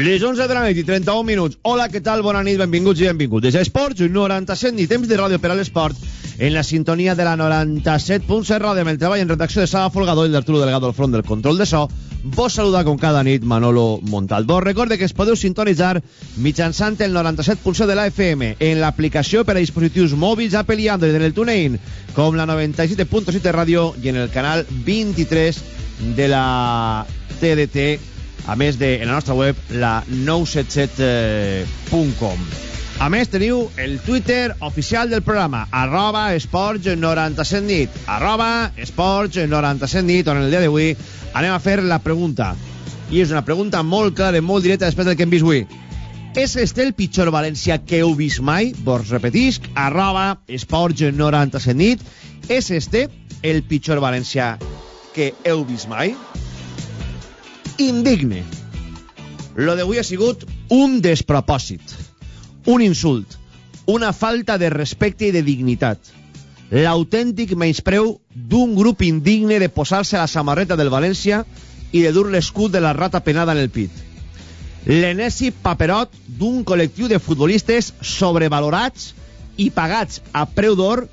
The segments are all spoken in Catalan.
Les 11 de la nit i 31 minuts. Hola, què tal? Bona nit, benvinguts i benvinguts. Des d'Esports, 97 ni temps de ràdio per a l'esport, en la sintonia de la 97.7 ràdio, amb el treball en redacció de Sala Folgador i d'Arturo Delgado al front del control de so. Vos saluda com cada nit Manolo Montalbó. Recorde que es podeu sintonitzar mitjançant el 97.7 de la FM en l'aplicació per a dispositius mòbils Apple i Android en el TuneIn, com la 97.7 de ràdio i en el canal 23 de la TDT a més de en la nostra web la 977.com a més teniu el Twitter oficial del programa arroba esports 97 nit. Arroba esports 97 nit on el dia d'avui anem a fer la pregunta. I és una pregunta molt clara i molt directa després del que hem vist avui. És este el pitjor València que heu vist mai? Vos repetisc, arroba esports 97 nit. És este el pitjor València que heu vist mai? Indigne. Lo d'avui ha sigut un despropòsit, un insult, una falta de respecte i de dignitat. L'autèntic menyspreu d'un grup indigne de posar-se la samarreta del València i de dur l'escut de la rata penada en el pit. L'enesi paperot d'un col·lectiu de futbolistes sobrevalorats i pagats a preu d'or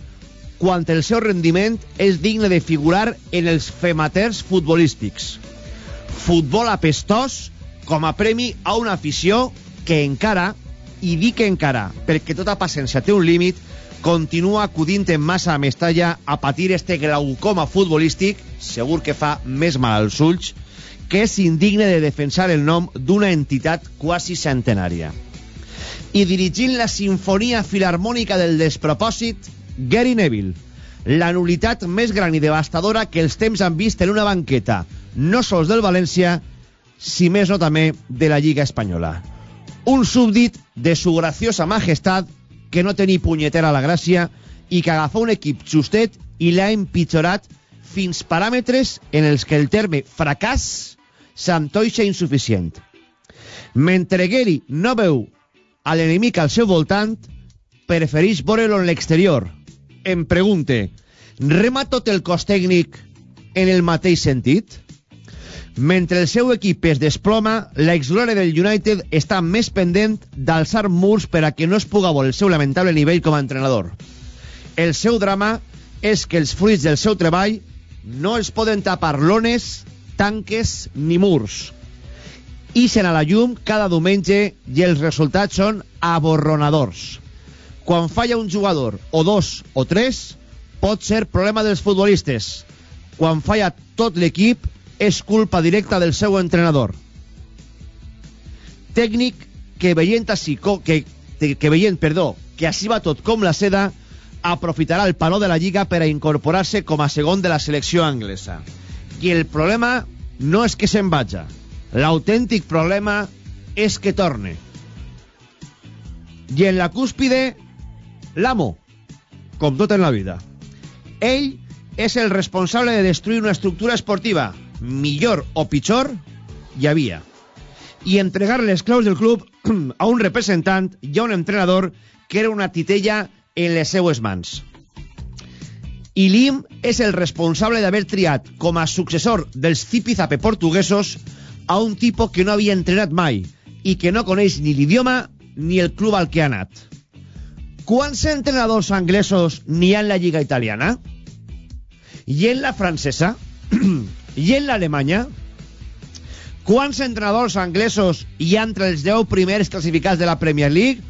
quan el seu rendiment és digne de figurar en els fematers futbolístics futbol apestós com a premi a una afició que encara, i dic encara, perquè tota paciència té un límit, continua acudint en massa a Mestalla a patir este glaucoma futbolístic, segur que fa més mal als ulls, que és indigne de defensar el nom d'una entitat quasi centenària. I dirigint la sinfonia filarmònica del despropòsit, Gary Neville, la nulitat més gran i devastadora que els temps han vist en una banqueta, no sols del València, si més no també de la Lliga Espanyola. Un súbdit de su graciosa majestat que no té ni punyetera la gràcia i que agafa un equip justet i l'ha empitjorat fins paràmetres en els que el terme fracàs s'antoixa insuficient. Mentre Gary no veu a l'enemic al seu voltant, prefereix veure-lo en l'exterior. Em pregunte, rema tot el cos tècnic en el mateix sentit? Mentre el seu equip es desploma, l'exglòria del United està més pendent d'alçar murs per a que no es puga veure el seu lamentable nivell com a entrenador. El seu drama és que els fruits del seu treball no els poden tapar lones, tanques ni murs. Ixen a la llum cada diumenge i els resultats són aborronadors. Quan falla un jugador, o dos o tres, pot ser problema dels futbolistes. Quan falla tot l'equip, és culpa directa del seu entrenador. Tècnic que veient així, que, que veient, perdó, que així va tot com la seda, aprofitarà el panó de la Lliga per a incorporar-se com a segon de la selecció anglesa. I el problema no és que se'n vaja. L'autèntic problema és que torne. I en la cúspide, l'amo, com tot en la vida. Ell és el responsable de destruir una estructura esportiva, millor o pitjor, hi havia. I entregar les claus del club a un representant i a un entrenador que era una titella en les seues mans. I Lim és el responsable d'haver triat com a successor dels zipizape portuguesos a un tipus que no havia entrenat mai i que no coneix ni l'idioma ni el club al que ha anat. Quants entrenadors anglesos n'hi ha en la lliga italiana? I en la francesa? I en l'Alemanya? Quants entrenadors anglesos hi ha entre els 10 primers classificats de la Premier League?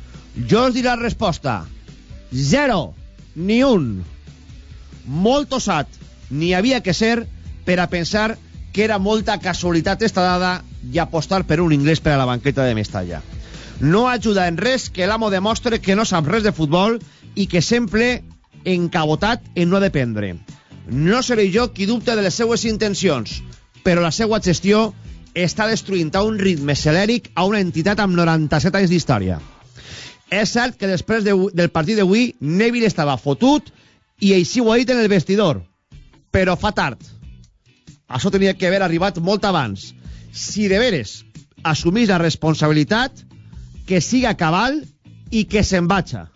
Jo us diré la resposta. Zero. Ni un. Molt osat. Ni havia que ser per a pensar que era molta casualitat esta dada i apostar per un inglès per a la banqueta de Mestalla. No ajuda en res que l'amo demostre que no sap res de futbol i que sempre encabotat en no dependre. No seré jo qui dubta de les seues intencions, però la seva gestió està destruint a un ritme celèric a una entitat amb 97 anys d'història. És cert que després de, del partit d'avui Neville estava fotut i així ho ha dit en el vestidor, però fa tard. Això tenia que haver arribat molt abans. Si de veres assumís la responsabilitat, que siga cabal i que se'n vaja.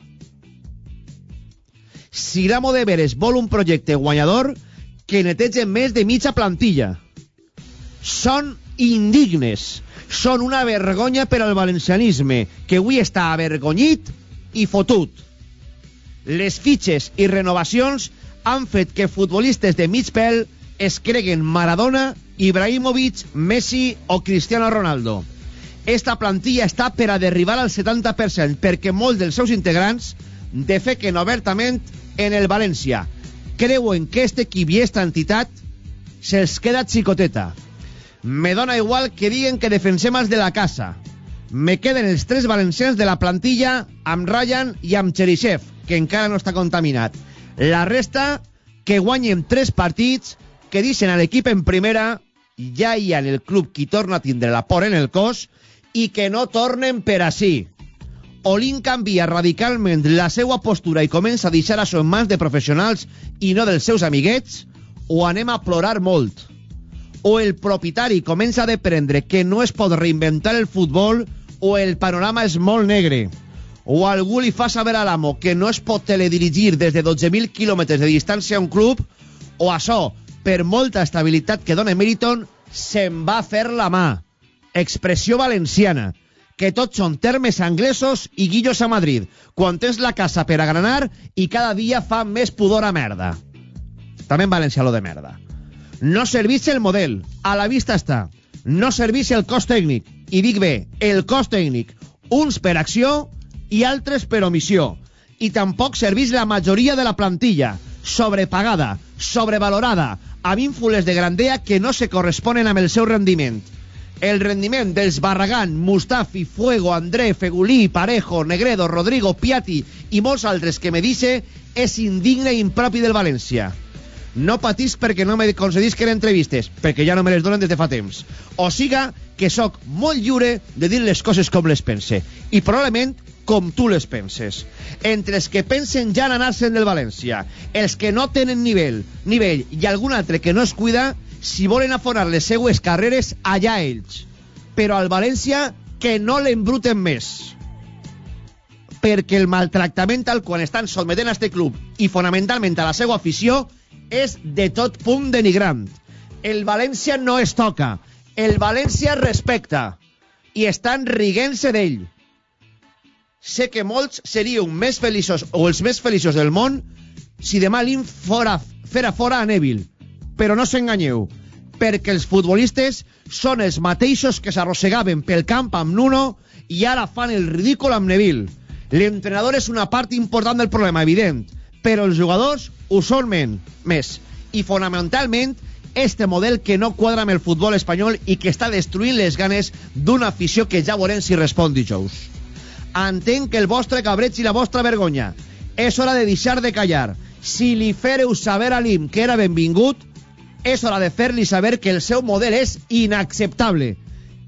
Si l'amo de veres vol un projecte guanyador, que netege més de mitja plantilla. Són indignes. Són una vergonya per al valencianisme, que avui està avergonyit i fotut. Les fitxes i renovacions han fet que futbolistes de mig pèl es creguen Maradona, Ibrahimovic, Messi o Cristiano Ronaldo. Esta plantilla està per a derribar al 70% perquè molts dels seus integrants defequen obertament en el València. Creuen que este equip i esta entitat se'ls queda xicoteta. Me dona igual que diguen que defensem els de la casa. Me queden els tres valencians de la plantilla amb Ryan i amb Cherisev, que encara no està contaminat. La resta, que guanyen tres partits, que deixen a l'equip en primera, ja hi ha en el club qui torna a tindre la por en el cos, i que no tornen per així. Olin canvia radicalment la seva postura i comença a deixar això en mans de professionals i no dels seus amiguets, o anem a plorar molt. O el propietari comença a deprendre que no es pot reinventar el futbol o el panorama és molt negre. O algú li fa saber a l'amo que no es pot teledirigir des de 12.000 quilòmetres de distància a un club, o això, per molta estabilitat que dona Meriton, se'n va fer la mà expressió valenciana, que tots són termes anglesos i guillos a Madrid, quan tens la casa per agranar i cada dia fa més pudor a merda. També en valencià lo de merda. No servís el model, a la vista està. No servís el cos tècnic, i dic bé, el cos tècnic, uns per acció i altres per omissió. I tampoc servís la majoria de la plantilla, sobrepagada, sobrevalorada, amb ínfules de grandea que no se corresponen amb el seu rendiment el rendiment dels Barragán, Mustafi, Fuego, André, Fegulí, Parejo, Negredo, Rodrigo, Piatti i molts altres que me dice és indigne i impropi del València. No patís perquè no me concedisquen entrevistes, perquè ja no me les donen des de fa temps. O siga que sóc molt lliure de dir les coses com les pense. I probablement com tu les penses. Entre els que pensen ja en anar-se'n del València, els que no tenen nivell, nivell i algun altre que no es cuida, si volen aforar les seues carreres, allà ells. Però al València, que no l'embruten més. Perquè el maltractament al quan estan sotmetent a este club i fonamentalment a la seva afició és de tot punt denigrant. El València no es toca. El València respecta. I estan riguent-se d'ell. Sé que molts seríeu més feliços o els més feliços del món si demà l'Im fora, fera fora a Neville però no s'enganyeu, perquè els futbolistes són els mateixos que s'arrossegaven pel camp amb Nuno i ara fan el ridícul amb Neville. L'entrenador és una part important del problema, evident, però els jugadors ho són men, més. I fonamentalment, este model que no quadra amb el futbol espanyol i que està destruint les ganes d'una afició que ja veurem si respon dijous. Entenc que el vostre cabreig i la vostra vergonya. És hora de deixar de callar. Si li fereu saber a l'IM que era benvingut, és hora de fer-li saber que el seu model és inacceptable,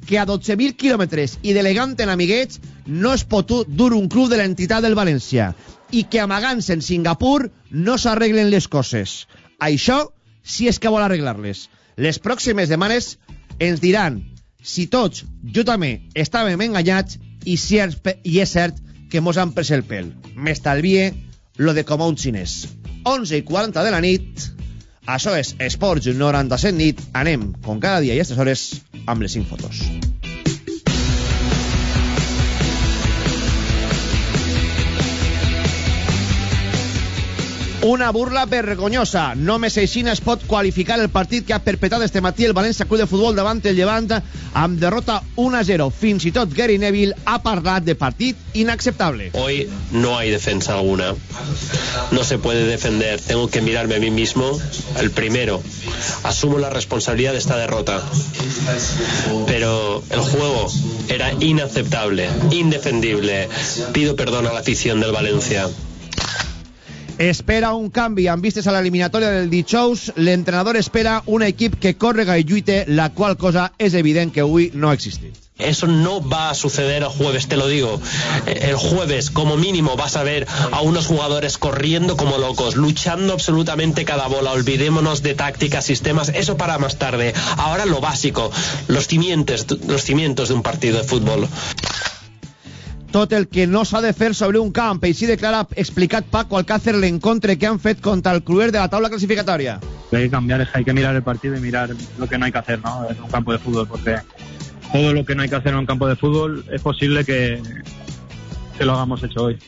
que a 12.000 quilòmetres i delegant en amiguets no es pot dur un club de l'entitat del València i que amagant-se en Singapur no s'arreglen les coses. Això si és que vol arreglar-les. Les pròximes setmanes ens diran si tots, jo també, estàvem enganyats i, si és, i és cert que mos han pres el pèl. M'estalvie lo de com a un xinès. 11 i 40 de la nit això és Esports 97 nit. Anem, com cada dia i a aquestes hores, amb les 5 fotos. Una burla vergonyosa. Només així es pot qualificar el partit que ha perpetrat este matí el València Club de Futbol davant el Llevant amb derrota 1-0. Fins i tot Gary Neville ha parlat de partit inaceptable. Hoy no hay defensa alguna. No se puede defender. Tengo que mirarme a mí mismo. El primero. Asumo la responsabilidad de esta derrota. Pero el juego era inaceptable, indefendible. Pido perdón a la afición del Valencia. Espera un canvi amb vistes a l'eliminatòria del dijous. L'entrenador espera un equip que córrega i lluite, la qual cosa és evident que avui no ha existit. Eso no va a suceder el jueves, te lo digo. Eh, El jueves, como mínimo, vas a ver a unos jugadores corriendo como locos, luchando absolutamente cada bola. Olvidémonos de tácticas, sistemas, eso para más tarde. Ahora lo básico, los cimientos, los cimientos de un partido de fútbol. Tot el que no s'ha de fer sobre un camp. Així declara explicat Paco Alcácer l'encontre que han fet contra el Cruer de la taula clasificatòria. Lo que hay que cambiar hay que mirar el partido y mirar lo que no hay que hacer ¿no? en un campo de fútbol, porque todo lo que no hay que hacer en un campo de fútbol es posible que, que lo hagamos hecho hoy.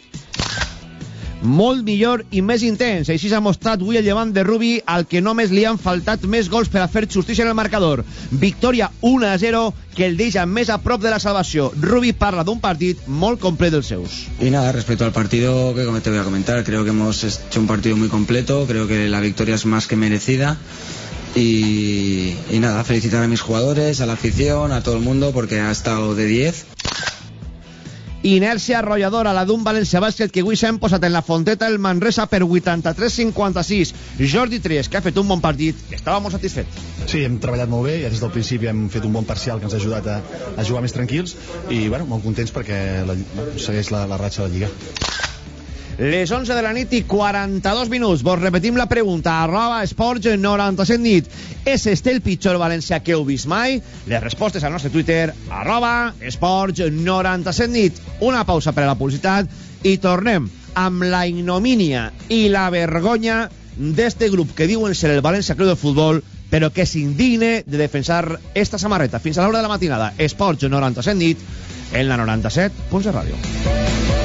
Molt millor i més intens. Així s'ha mostrat avui el llevant de Rubi, al que només li han faltat més gols per a fer justícia en el marcador. Victòria 1 a 0, que el deixa més a prop de la salvació. Rubi parla d'un partit molt complet dels seus. Y nada, respecto al partido que te voy a comentar, creo que hemos hecho un partido muy completo, creo que la victoria es más que merecida. Y, y nada, felicitar a mis jugadores, a la afición, a todo el mundo, porque ha estado de 10. Inèrcia arrolladora, la d'un València Bàsquet que avui s'han posat en la fonteta el Manresa per 83-56. Jordi Tres, que ha fet un bon partit, estava molt satisfet. Sí, hem treballat molt bé, ja des del principi hem fet un bon parcial que ens ha ajudat a, a jugar més tranquils i bueno, molt contents perquè la, segueix la, la ratxa de la Lliga. Les 11 de la nit i 42 minuts. Vos repetim la pregunta. Arroba esports 97 nit. És este el pitjor València que heu vist mai? Les respostes al nostre Twitter. Arroba esports 97 nit. Una pausa per a la publicitat i tornem amb la ignomínia i la vergonya d'este grup que diuen ser el València Club de Futbol però que s'indigne de defensar esta samarreta. Fins a l'hora de la matinada. Esports 97 nit en la 97.7 ràdio.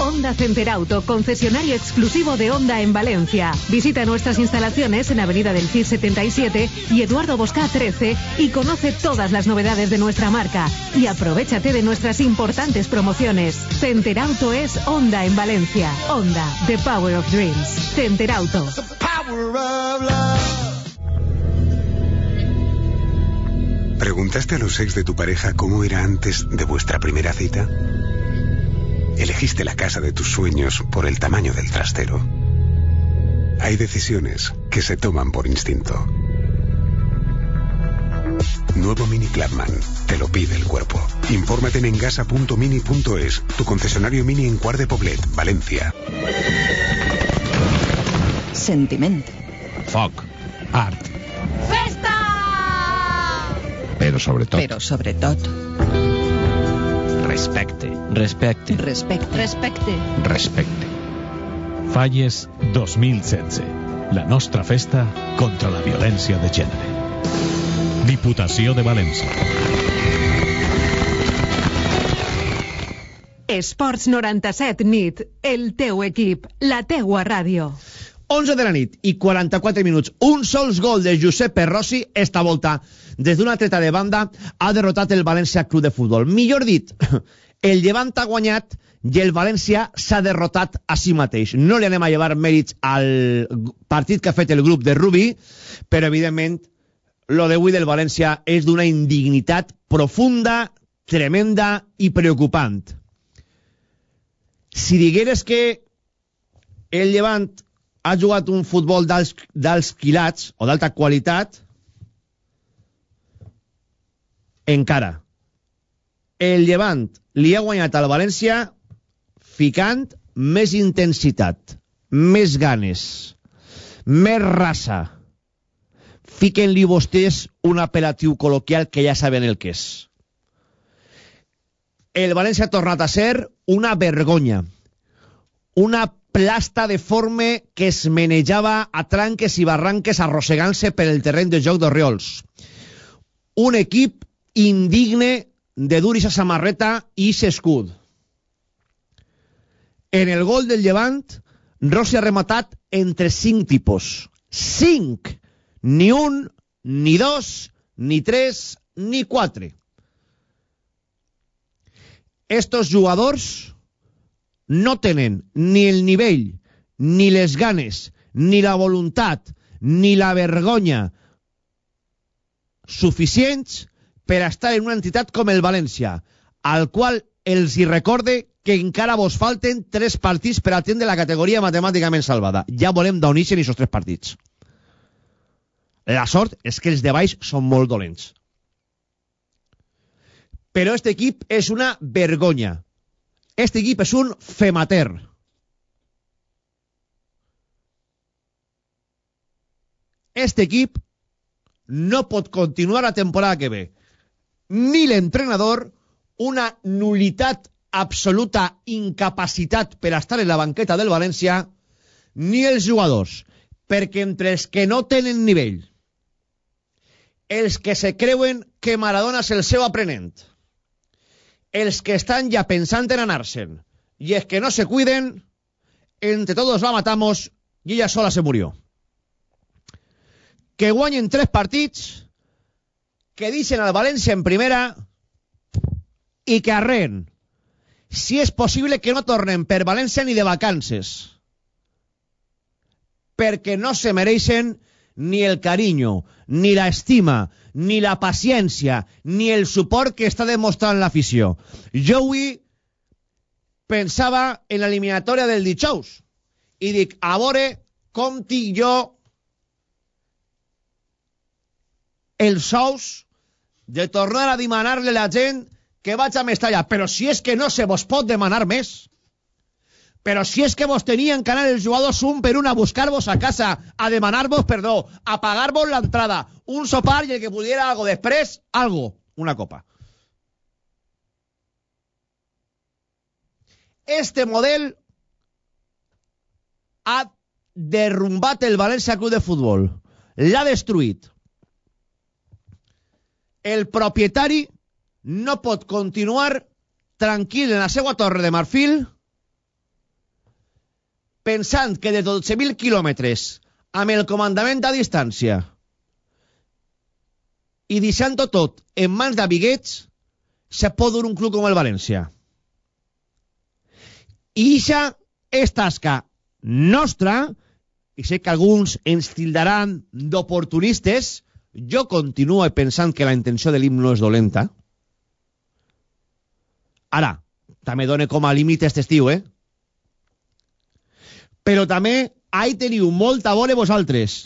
Honda Center Auto, concesionario exclusivo de Honda en Valencia. Visita nuestras instalaciones en Avenida del CIR 77 y Eduardo Bosca 13 y conoce todas las novedades de nuestra marca. Y aprovechate de nuestras importantes promociones. Center Auto es Honda en Valencia. Honda, The Power of Dreams. Center Auto. ¿Preguntaste a los ex de tu pareja cómo era antes de vuestra primera cita? Elegiste la casa de tus sueños por el tamaño del trastero. Hay decisiones que se toman por instinto. Nuevo Mini Clubman. Te lo pide el cuerpo. Infórmate en engasa.mini.es, tu concesionario Mini en Cuart de Poblet, Valencia. Sentiment. Foc, art, Festa! però sobretot Però sobretot, respecte, Respecte. respecte. Respecte. respecte. Falles 2016. La nostra festa contra la violència de gènere. Diputació de València. Esports 97 nit. El teu equip. La teua ràdio. 11 de la nit i 44 minuts. Un sols gol de Giuseppe Rossi esta volta des d'una treta de banda ha derrotat el València Club de Futbol. Millor dit, el Llevant ha guanyat i el València s'ha derrotat a si mateix. No li anem a llevar mèrits al partit que ha fet el grup de Rubí, però evidentment lo d'avui del València és d'una indignitat profunda, tremenda i preocupant. Si digueres que el Llevant ha jugat un futbol d'alts quilats o d'alta qualitat, encara. El Llevant li ha guanyat al València ficant més intensitat, més ganes, més raça. Fiquen-li vostès un apel·latiu col·loquial que ja saben el que és. El València ha tornat a ser una vergonya, una plasta deforme que es menejava a tranques i barranques arrossegant-se per el terreny de joc d'Orriols. Un equip indigne de dur esa samarreta i ese escut. En el gol del Llevant, Rossi ha rematat entre cinc tipus. Cinc! Ni un ni dos, ni tres, ni quatre. Estos jugadors no tenen ni el nivell, ni les ganes, ni la voluntat, ni la vergonya suficients per estar en una entitat com el València, al qual els hi recorde que encara vos falten tres partits per atendre la categoria matemàticament salvada. Ja volem d'on ixen aquests tres partits. La sort és que els de baix són molt dolents. Però este equip és una vergonya. Este equip és un femater. Este equip no pot continuar la temporada que ve. Ni l'entrenador, una nulitat absoluta incapacitat per estar en la banqueta del València, ni els jugadors, perquè entre els que no tenen nivell, els que se creuen que Maradona és el seu aprenent, els que estan ja pensant en anar-se'n, i els que no se cuiden, entre todos la matamos y ella sola se murió. Que guanyen tres partits, que dicen al València en primera i que arren. Si és possible que no tornen per València ni de vacances. Perquè no se mereixen ni el carinyo, ni la estima, ni la paciència, ni el suport que està demostrant l'afició. Jo avui pensava en l'eliminatòria del dijous i dic, a veure com tinc jo els sous de tornar a demanar-li a la gent que vaig a Mestalla. Però si és que no se vos pot demanar més. Però si és que vos tenien que anar els jugadors un per un a buscar-vos a casa, a demanar-vos perdó, a pagar-vos l'entrada, un sopar i el que pudiera algo després, algo, una copa. Este model ha derrumbat el València Club de Futbol. L'ha destruït. El propietari no pot continuar tranquil en la seva torre de marfil pensant que de 12.000 quilòmetres amb el comandament a distància i deixant-ho tot en mans d'amiguets se pot dur un club com el València. I ixa és tasca nostra, i sé que alguns ens tildaran d'oportunistes, jo continuo pensant que la intenció de l'himno és dolenta. Ara, també dona com a límit aquest estiu, eh? Però també ahí teniu molta vore vosaltres.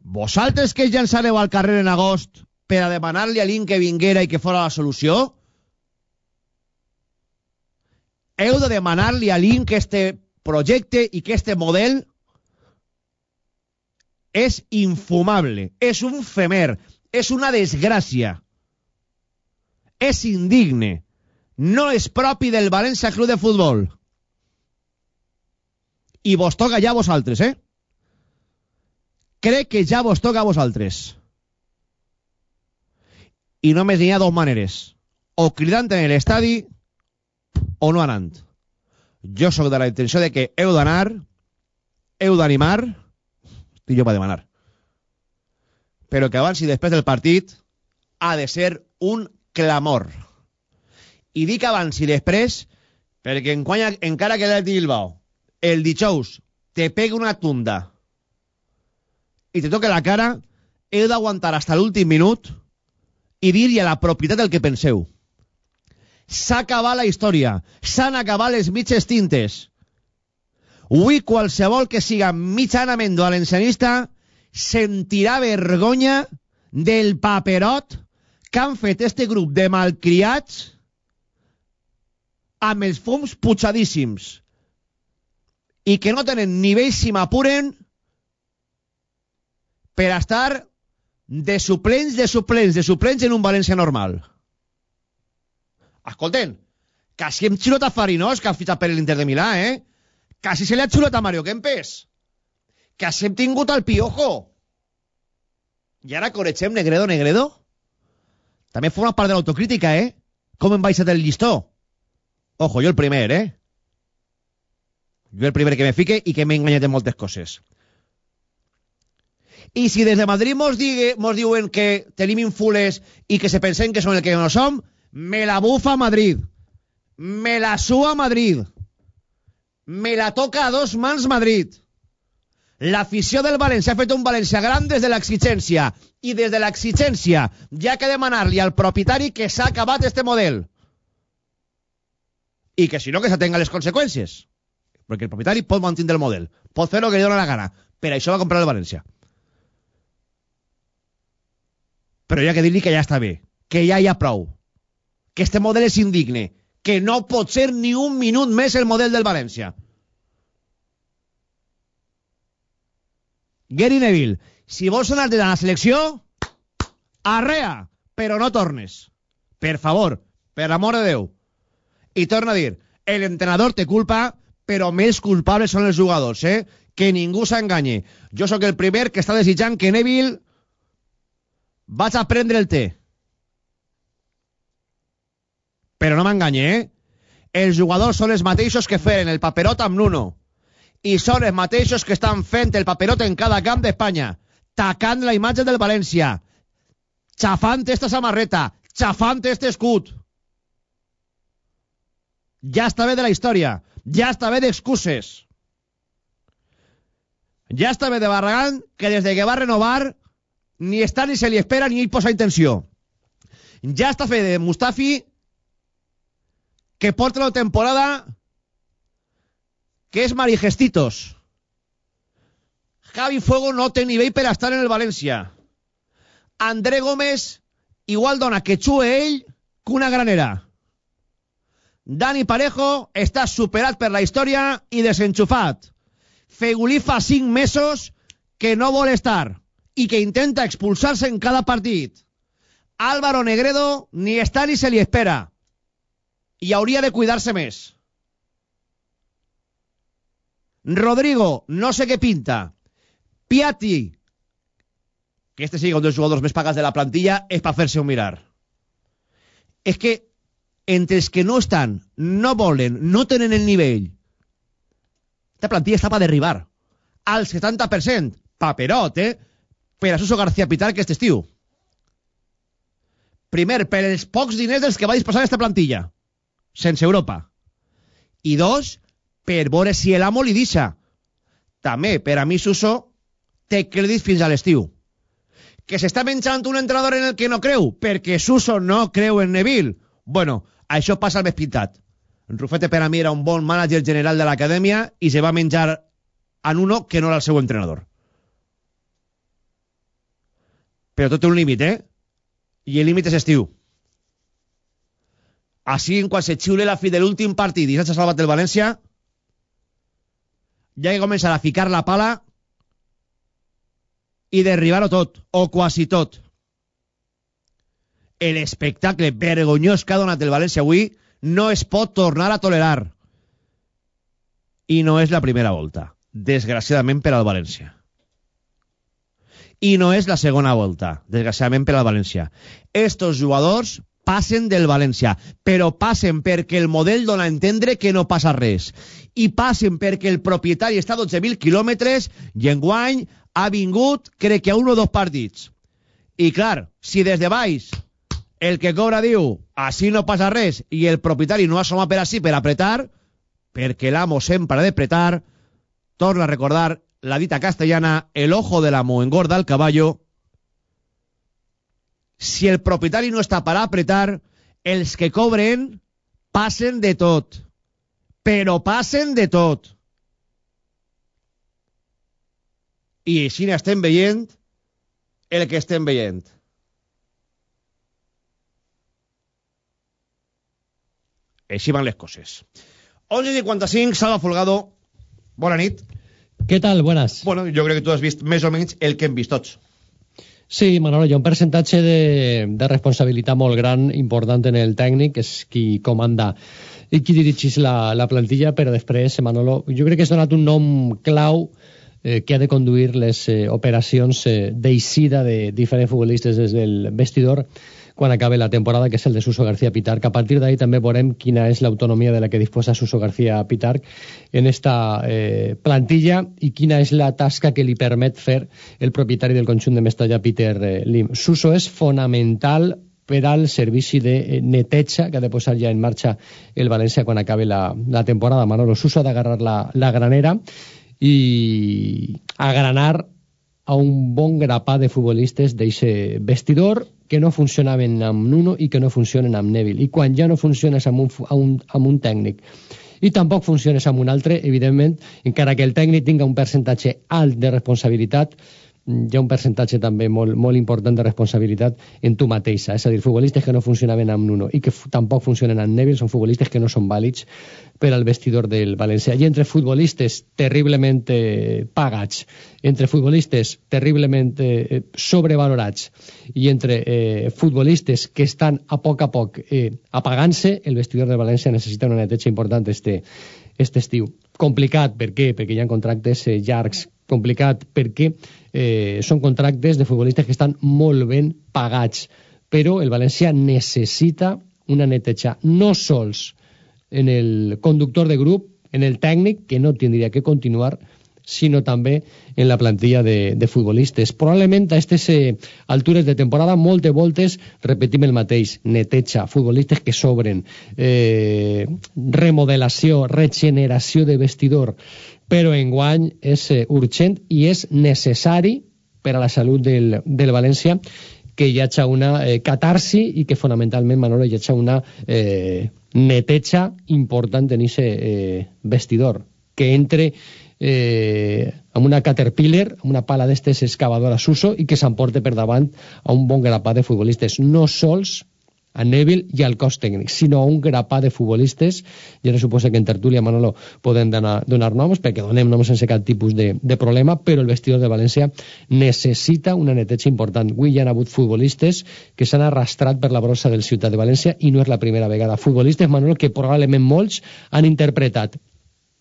Vosaltres que llançareu al carrer en agost per a demanar-li a l'In que vinguera i que fora la solució, heu de demanar-li a l'In que este projecte i que este model és infumable, és un femer, és una desgràcia, és indigne, no és propi del València Club de Futbol. I vos toca ja a vosaltres, eh? Crec que ja vos toca a vosaltres. I només n'hi ha dues maneres. O cridant en l'estadi o no anant. Jo sóc de la intenció de que heu d'anar, heu d'animar, estic jo per demanar. Però que abans i després del partit ha de ser un clamor. I dic abans i després perquè en quanya, encara que l'Atleti Bilbao el dijous te pega una tunda i te toca la cara, heu d'aguantar fins a l'últim minut i dir-hi a la propietat el que penseu. S'ha acabat la història, s'han acabat les mitges tintes. Avui qualsevol que siga mitjanament valencianista sentirà vergonya del paperot que han fet este grup de malcriats amb els fums putxadíssims i que no tenen nivell si m'apuren per estar de suplents, de suplents, de suplents en un València normal. Escolten, quasi hem xulot a Farinós, que ha fitxat per l'Inter de Milà, eh? Quasi se li ha xulot a Mario Kempes. Quasi hem tingut al Piojo. I ara coneixem Negredo, Negredo? També forma part de l'autocrítica, eh? Com em baixat el llistó? Ojo, jo el primer, eh? Jo el primer que me fique i que m'he enganyat en moltes coses. I si des de Madrid mos, digue, mos diuen que tenim infules i que se pensen que som el que no som, me la bufa Madrid. Me la sua Madrid. Me la toca a dos mans Madrid. L'afició del València ha fet un València gran des de l'exigència i des de l'exigència ja que demanar-li al propietari que s'ha acabat este model i que si no que s'atenga les conseqüències perquè el propietari pot mantenir el model pot fer el que li dóna la gana per això va comprar el València però hi ha que dir-li que ja està bé que ja hi ha prou que este model és indigne que no pot ser ni un minut més el model del València Gary Neville, si vols anar de la selecció, arrea, però no tornes. Per favor, per amor de Déu. I torna a dir, el entrenador té culpa, però més culpables són els jugadors, eh? Que ningú s'enganye. Jo sóc el primer que està desitjant que Neville vaig a prendre el té. Però no m'enganye, eh? Els jugadors són els mateixos que feren el paperot amb Nuno i són els mateixos que estan fent el paperot en cada camp d'Espanya, tacant la imatge del València, xafant esta samarreta, xafant este escut. Ja està bé de la història, ja està bé d'excuses. Ja està bé de Barragán, que des de que va renovar ni està ni se li espera ni hi posa intenció. Ja està bé de Mustafi, que porta la temporada que és Marigestitos. Javi Fuego no té nivell per estar en el València. André Gómez igual dona que xue ell que una granera. Dani Parejo està superat per la història i desenxufat. Fegulí fa 5 mesos que no vol estar i que intenta expulsar-se en cada partit. Álvaro Negredo ni està ni se li espera i hauria de cuidar-se més. Rodrigo, no sé què pinta. Piatti, que este sigui un dels jugadors més pagats de la plantilla, és per fer-se un mirar. És que entre els que no estan, no volen, no tenen el nivell, esta plantilla està per derribar. Al 70%, paperot, eh? Per a Suso García Pitar que este estiu. Primer, per els pocs diners dels que va disposar esta plantilla, sense Europa. I dos, per veure si l'amo li deixa. També, per a mi, Suso té crèdit fins a l'estiu. Que s'està menjant un entrenador en el que no creu, perquè Suso no creu en Neville. Bueno, això passa al més pintat. Rufete per a mi era un bon mànager general de l'acadèmia i se va menjar en uno que no era el seu entrenador. Però tot té un límit, eh? I el límit és estiu. Així, quan se xiule la fi de l'últim partit i s'ha salvat el València, ja que començar a ficar la pala i derribar-ho tot, o quasi tot. L'espectacle vergonyós que ha donat el València avui no es pot tornar a tolerar. I no és la primera volta, desgraciadament per al València. I no és la segona volta, desgraciadament per al València. Estos jugadors passen del València, però passen perquè el model dona a entendre que no passa res. I passen perquè el propietari està a 12.000 quilòmetres i enguany ha vingut, crec que a un o dos partits. I clar, si des de baix el que cobra diu així no passa res i el propietari no assoma per així per apretar, perquè l'amo sempre ha d'apretar, torna a recordar la dita castellana, el ojo del amo engorda el caballo, si el propietari no està per apretar, els que cobren passen de tot. Però passen de tot. I així estem veient el que estem veient. Així van les coses. 11.55, Salva Folgado, bona nit. ¿Qué tal? Buenas. Bueno, jo crec que tu has vist més o menys el que hem vist tots. Sí, Manolo, hi ha un percentatge de, de responsabilitat molt gran, important en el tècnic, que és qui comanda i qui dirigeix la, la plantilla, però després, Manolo, jo crec que has donat un nom clau eh, que ha de conduir les eh, operacions eh, d'eixida de diferents futbolistes des del vestidor quan acabe la temporada, que és el de Suso García Pitarc. A partir d'ahí també veurem quina és l'autonomia de la que disposa Suso García Pitarc en esta eh, plantilla i quina és la tasca que li permet fer el propietari del conjunt de Mestalla, Peter eh, Lim. Suso és fonamental per al servici de eh, neteja que ha de posar ja en marxa el València quan acabe la, la temporada. Manolo Suso ha d'agarrar la, la granera i agranar a un bon grapà de futbolistes d'eixe vestidor que no funcionaven amb Nuno i que no funcionen amb Neville. I quan ja no funciones amb un, amb un, amb un tècnic i tampoc funciones amb un altre, evidentment, encara que el tècnic tinga un percentatge alt de responsabilitat, hi ha un percentatge també molt, molt important de responsabilitat en tu mateixa. És a dir, futbolistes que no funcionaven amb Nuno i que tampoc funcionen amb Neville són futbolistes que no són vàlids per al vestidor del València. I entre futbolistes terriblement eh, pagats, entre futbolistes terriblement eh, sobrevalorats i entre eh, futbolistes que estan a poc a poc eh, apagant-se, el vestidor del València necessita una neteja important este, este estiu. Complicat, per què? Perquè hi ha contractes eh, llargs. Complicat perquè eh, són contractes de futbolistes que estan molt ben pagats. Però el València necessita una neteja no sols en el conductor de grup, en el tècnic, que no tindria que continuar, sinó també en la plantilla de, de futbolistes. Probablement a aquestes eh, altures de temporada moltes voltes repetim el mateix, neteja, futbolistes que sobren, eh, remodelació, regeneració de vestidor, però enguany és eh, urgent i és necessari per a la salut del, del València que hi hagi una eh, catarsi i que fonamentalment, Manolo, hi hagi una eh, neteja important en aquest eh, vestidor, que entre eh, amb una Caterpillar, amb una pala d'estes excavadora Suso i que s'emporte per davant a un bon grapat de futbolistes, no sols a Neville i al cos tècnic, sinó a un grapà de futbolistes. Jo no suposo que en tertúlia, Manolo, poden donar, donar noms, perquè donem noms sense cap tipus de, de problema, però el vestidor de València necessita una neteja important. Avui hi ha hagut futbolistes que s'han arrastrat per la brossa del Ciutat de València i no és la primera vegada. Futbolistes, Manolo, que probablement molts han interpretat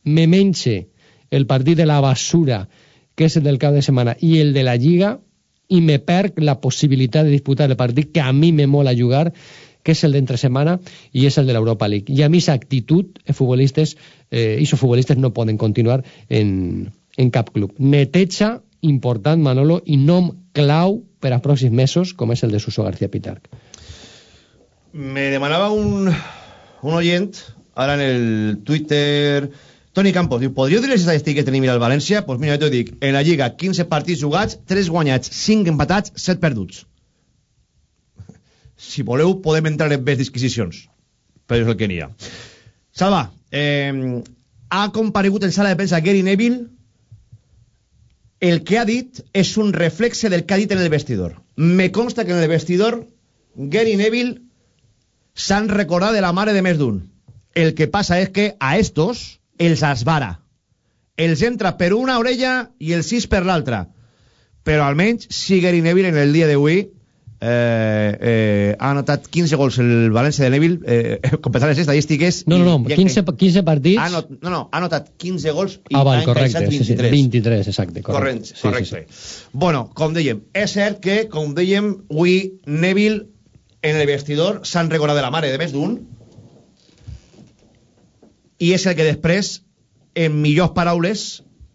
me menxe el partit de la basura que és el del cap de setmana i el de la Lliga i me perc la possibilitat de disputar el partit que a mi me mola jugar que és el d'entre setmana i és el de l'Europa League. I a mi aquesta actitud, eh, futbolistes, eh, i futbolistes no poden continuar en, en cap club. Neteja important, Manolo, i nom clau per als pròxims mesos, com és el de Suso García Pitarc. Me demanava un, un oient, ara en el Twitter... Toni Campos, diu, podríeu dir les estadístiques que tenim al València? Doncs pues mira, jo t'ho dic, en la Lliga, 15 partits jugats, 3 guanyats, 5 empatats, 7 perduts. Si voleu podem entrar en més disquisicions però és el que n'hi ha. Salva eh, ha comparegut en sala de premsa Gary Neville. El que ha dit és un reflexe del que ha dit en el vestidor. Me consta que en el vestidor Gary Neville s'han recordat de la mare de més d'un. El que passa és que a estos els esvara els entra per una orella i els sis per l'altra però almenys si Gary Neville en el dia d'avui eh, eh, ha anotat 15 gols el València de Neville eh, completar les estadístiques no, no, no, 15, 15 partits ha not, no, no, ha anotat 15 gols i ah, val, correcte, 23. Sí, sí, 23, exacte correcte, sí, correcte. Sí, sí. bueno, com dèiem, és cert que com dèiem, avui Neville en el vestidor s'han recordat de la mare de més d'un i és el que després en millors paraules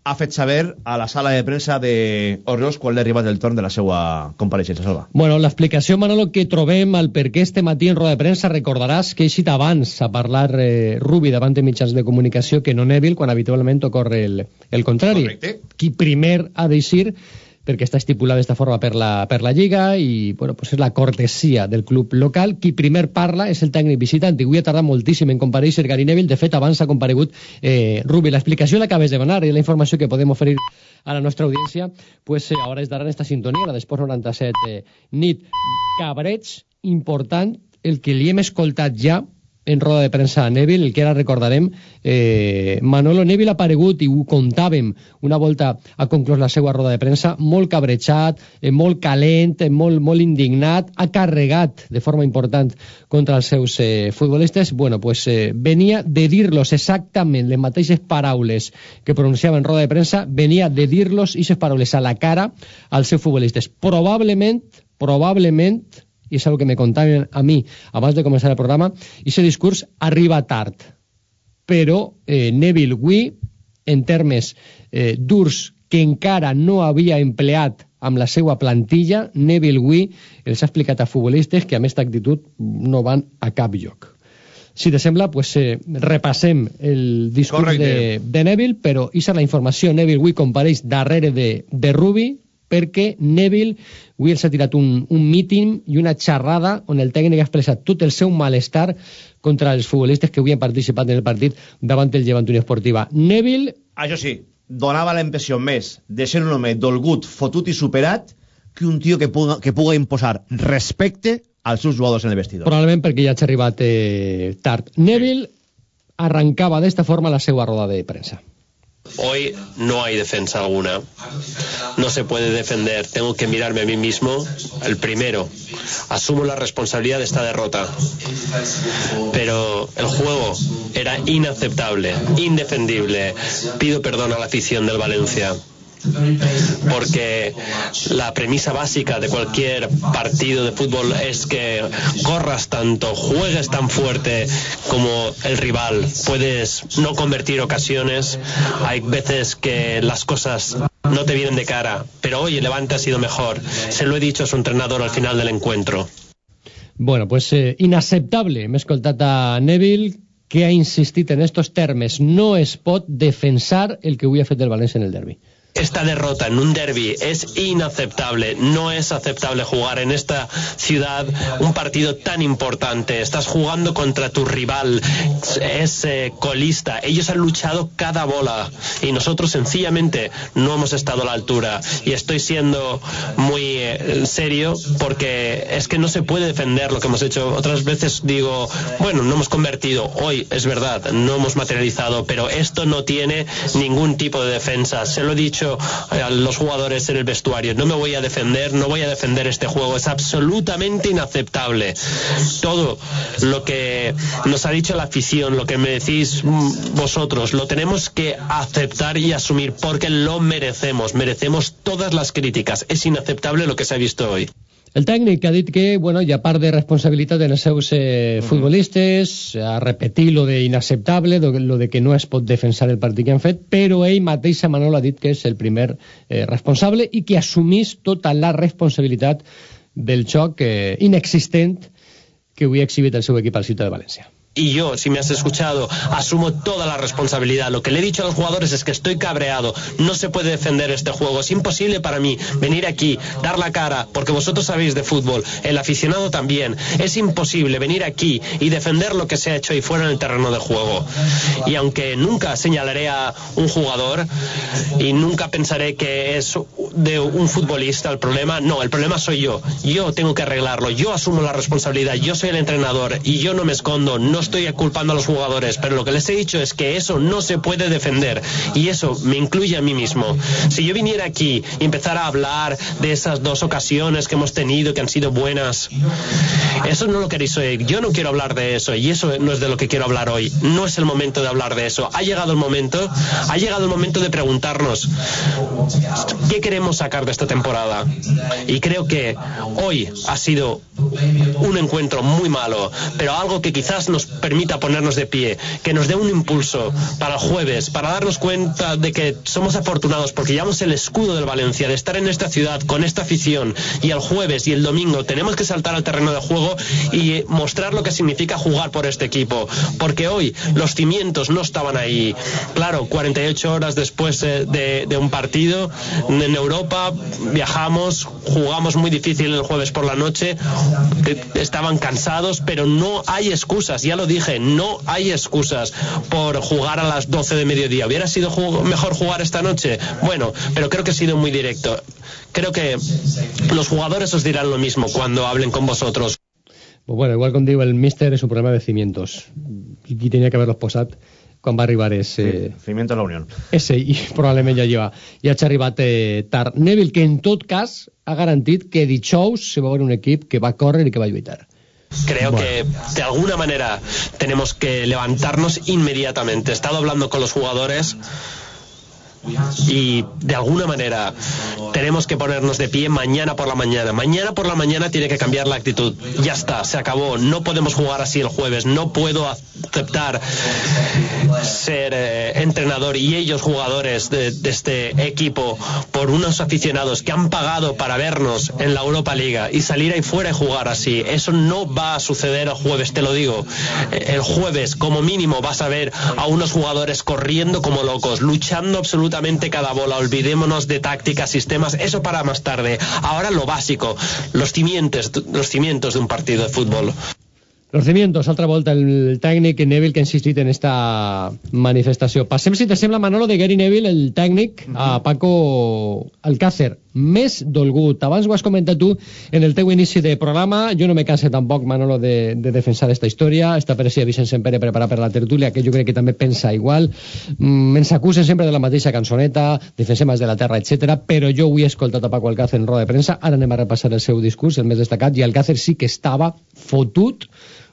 ha fet saber a la sala de premsa de Oriols quan li ha arribat el torn de la seva compareixença. Salva. Bueno, l'explicació, Manolo, que trobem al per què este matí en roda de premsa recordaràs que he eixit abans a parlar eh, Rubi davant de mitjans de comunicació que no Neville quan habitualment ocorre el, el contrari. Correcte. Qui primer ha d'eixir perquè està estipulada d'esta forma per la, per la Lliga i bueno, pues és la cortesia del club local. Qui primer parla és el tècnic visitant. Avui ha tardat moltíssim en compareixer Gary Neville. De fet, abans ha comparegut eh, Rubi. L'explicació l'acabes de donar i la informació que podem oferir a la nostra audiència pues, eh, ara és d'ara en esta sintonia, la d'Esports 97 eh, nit. Cabreig important, el que li hem escoltat ja en roda de premsa a Neville, el que ara recordarem, eh, Manolo Neville ha aparegut i ho contàvem una volta ha conclòs la seva roda de premsa, molt cabrejat, eh, molt calent, eh, molt, molt indignat, ha carregat de forma important contra els seus eh, futbolistes. Bueno, pues eh, venia de dir-los exactament les mateixes paraules que pronunciava en roda de premsa, venia de dir-los aquestes paraules a la cara als seus futbolistes. Probablement, probablement, i és el que me contaven a mi abans de començar el programa, i aquest discurs arriba tard. Però eh, Neville Wee, en termes eh, durs que encara no havia empleat amb la seva plantilla, Neville Wee els ha explicat a futbolistes que amb aquesta actitud no van a cap lloc. Si te sembla, pues, eh, repassem el discurs de, de Neville, però és la informació. Neville Wee compareix darrere de, de Rubi, perquè Neville els ha tirat un, un míting i una xerrada on el tècnic ha expressat tot el seu malestar contra els futbolistes que avui han participat en el partit davant el Llevant Unió Esportiva. Neville... Això sí, donava la impressió més de ser un home dolgut, fotut i superat que un tio que puga, que puga imposar respecte als seus jugadors en el vestidor. Probablement perquè ja ha arribat eh, tard. Neville arrancava d'esta forma la seva roda de premsa. Hoy no hay defensa alguna. No se puede defender. Tengo que mirarme a mí mismo, el primero. Asumo la responsabilidad de esta derrota. Pero el juego era inaceptable, indefendible. Pido perdón a la afición del Valencia porque la premisa básica de cualquier partido de fútbol es que corras tanto, juegues tan fuerte como el rival, puedes no convertir ocasiones, hay veces que las cosas no te vienen de cara, pero hoy el Levante ha sido mejor, se lo he dicho a su entrenador al final del encuentro. Bueno, pues eh, inaceptable, m'he escoltat a Neville, que ha insistit en estos termes. No es pot defensar el que avui ha fet el València en el derbi. Esta derrota en un derby es inaceptable. No es aceptable jugar en esta ciudad un partido tan importante. Estás jugando contra tu rival, es eh, colista. Ellos han luchado cada bola y nosotros sencillamente no hemos estado a la altura. Y estoy siendo muy eh, serio porque es que no se puede defender lo que hemos hecho. Otras veces digo, bueno, no hemos convertido. Hoy es verdad, no hemos materializado, pero esto no tiene ningún tipo de defensa. Se lo he dicho a los jugadores en el vestuario. No me voy a defender, no voy a defender este juego. Es absolutamente inaceptable. Todo lo que nos ha dicho la afición, lo que me decís vosotros, lo tenemos que aceptar y asumir porque lo merecemos. Merecemos todas las críticas. Es inaceptable lo que se ha visto hoy. El tècnic ha dit que bueno, hi ha part de responsabilitat en els seus eh, futbolistes, ha repetit lo de inacceptable, lo, de que no es pot defensar el partit que han fet, però ell mateix, Manol, ha dit que és el primer eh, responsable i que assumís tota la responsabilitat del xoc eh, inexistent que avui ha exhibit el seu equip al Ciutat de València. Y yo, si me has escuchado, asumo toda la responsabilidad. Lo que le he dicho a los jugadores es que estoy cabreado. No se puede defender este juego. Es imposible para mí venir aquí, dar la cara, porque vosotros sabéis de fútbol, el aficionado también. Es imposible venir aquí y defender lo que se ha hecho ahí fuera en el terreno de juego. Y aunque nunca señalaré a un jugador y nunca pensaré que es de un futbolista el problema, no, el problema soy yo. Yo tengo que arreglarlo. Yo asumo la responsabilidad. Yo soy el entrenador y yo no me escondo. Estoy culpando a los jugadores, pero lo que les he dicho es que eso no se puede defender y eso me incluye a mí mismo. Si yo viniera aquí y empezara a hablar de esas dos ocasiones que hemos tenido que han sido buenas, eso no lo queréis oír. Yo no quiero hablar de eso y eso no es de lo que quiero hablar hoy. No es el momento de hablar de eso. Ha llegado el momento, ha llegado el momento de preguntarnos qué queremos sacar de esta temporada. Y creo que hoy ha sido un encuentro muy malo, pero algo que quizás nos permita ponernos de pie, que nos dé un impulso para el jueves, para darnos cuenta de que somos afortunados porque llevamos el escudo del Valencia, de estar en esta ciudad con esta afición y el jueves y el domingo tenemos que saltar al terreno de juego y mostrar lo que significa jugar por este equipo, porque hoy los cimientos no estaban ahí. Claro, 48 horas después eh, de, un partido en Europa viajamos, jugamos muy difícil el jueves por la noche, estaban cansados, pero no hay excusas, ya dije, no hay excusas por jugar a las 12 de mediodía. ¿Hubiera sido mejor jugar esta noche? Bueno, pero creo que he sido muy directo. Creo que los jugadores os dirán lo mismo cuando hablen con vosotros. Pues bueno, igual con digo, el míster es un problema de cimientos. Y tenía que haberlos posat quan va arribar ese... Sí, cimiento de la Unión. Ese, i probablement ja lleva, ja ha arribat eh, tard. Neville, que en tot cas ha garantit que dijous se va veure un equip que va córrer i que va lluitar. Creo bueno. que de alguna manera tenemos que levantarnos inmediatamente. He estado hablando con los jugadores y de alguna manera tenemos que ponernos de pie mañana por la mañana. Mañana por la mañana tiene que cambiar la actitud. Ya está, se acabó. No podemos jugar así el jueves. No puedo aceptar ser eh, entrenador y ellos jugadores de, de este equipo por unos aficionados que han pagado para vernos en la Europa Liga y salir ahí fuera y jugar así. Eso no va a suceder el jueves, te lo digo. El jueves, como mínimo, vas a ver a unos jugadores corriendo como locos, luchando absolutamente cada bola. Olvidémonos de tácticas, sistemas, eso para más tarde. Ahora lo básico, los cimientos, los cimientos de un partido de fútbol. Los cimientos, altra volta el tècnic Neville que ha insistit en esta manifestació. Passem, si te sembla, Manolo, de Gary Neville, el tècnic, a Paco Alcácer. Més dolgut. Abans ho has comentat tu en el teu inici de programa. Jo no me canse tampoc, Manolo, de, de defensar esta història. Està per si Vicent Sempere preparat per la tertúlia, que jo crec que també pensa igual. Mm, ens acusen sempre de la mateixa cançoneta, defensem de la terra, etc. però jo avui he escoltat a Paco Alcácer en roda de premsa. Ara anem a repassar el seu discurs, el més destacat, i Alcácer sí que estava fotut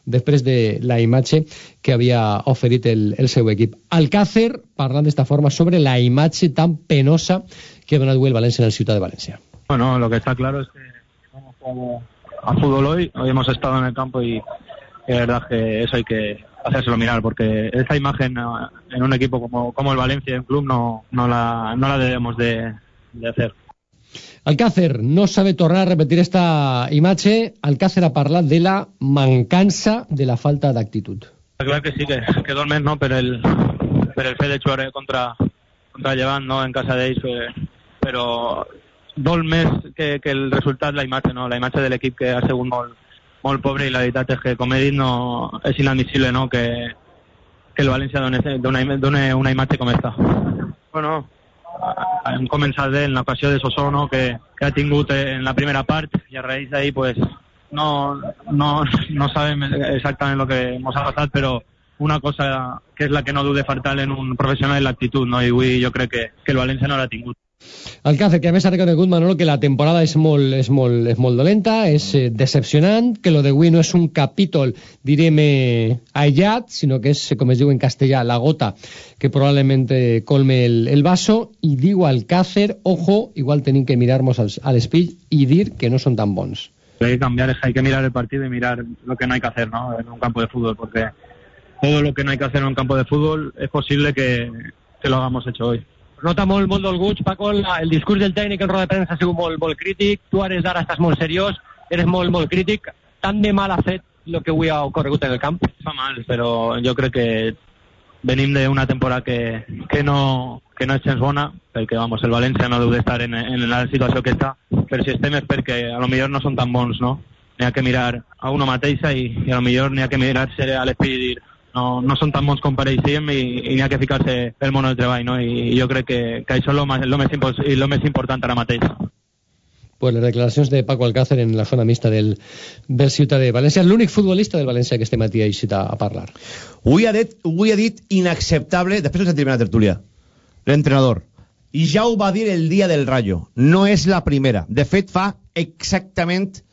després de la imatge que havia oferit el, el seu equip. Alcácer, parlant d'esta forma, sobre la imatge tan penosa que ha avui el València en el Ciutat de València. Bueno, lo que está claro es que hemos jugado a fútbol hoy, hoy hemos estado en el campo y es verdad que eso hay que hacérselo mirar, porque esa imagen ah, en un equipo como, como el Valencia, en club, no, no, la, no la debemos de, de hacer. Alcácer no sabe tornar a repetir esta imatge. Alcácer ha parlat de la mancança de la falta d'actitud. Clar que sí, que, que dolmen, no?, per el, per el fet de jugar contra, contra Llevant, no?, en casa d'ells, eh, però dol més que, que el resultat la imatge, no?, la imatge de l'equip que ha sigut molt, molt pobre i la veritat és que, com he dit, no, és inadmissible, no?, que, que el València doni, doni, doni una imatge com esta. Bueno, hem començat bé en l'ocasió de Sosó, no?, que, que ha tingut en la primera part i a raïs d'ahí, pues, no, no, no sabem exactament el que ens ha passat, però una cosa que és la que no du de faltar en un professional és l'actitud, no? i avui jo crec que, que el València no l'ha tingut. Alcácer, que a més ha reconegut, Manolo, que la temporada és molt, és molt, és molt dolenta, és eh, que lo d'avui no és un capítol, direm, eh, aïllat, sinó que és, com es diu en castellà, la gota que probablement eh, colme el, vaso, i diu Alcácer, ojo, igual tenim que mirar-nos al, a l'espill i dir que no són tan bons. Hay que cambiar, hay que mirar el partido y mirar lo que no hay que hacer ¿no? en un campo de fútbol, porque todo lo que no hay que hacer en un campo de fútbol es posible que, que lo hagamos hecho hoy. Nota molt, molt dolguts, Paco, el, el discurs del tècnic en roda de premsa ha sigut molt, molt crític, tu ara d'ara estàs molt seriós, eres molt, molt crític, tant de mal ha fet el que avui ha ocorregut en el camp? Fa mal, però jo crec que venim d'una temporada que, que, no, que no és gens bona, perquè vamos, el València no deu d'estar en, en la situació que està, però si estem és perquè a lo millor no són tan bons, no? N'hi ha que mirar a una mateixa i, i a lo millor n'hi ha que mirar-se a l'espill i dir no, no són tan bons com pareixíem i, i n'hi ha que ficar-se el món del treball, no? I, jo crec que, que això és el més, lo més, impos, i lo més important ara mateix. pues les declaracions de Paco Alcácer en la zona mixta del, del Ciutat de València, l'únic futbolista del València que este matí ha eixit a, a parlar. Avui ha dit, avui ha dit inacceptable, després el sentim a la tertúlia, l'entrenador. I ja ho va dir el dia del Rayo. No és la primera. De fet, fa exactament...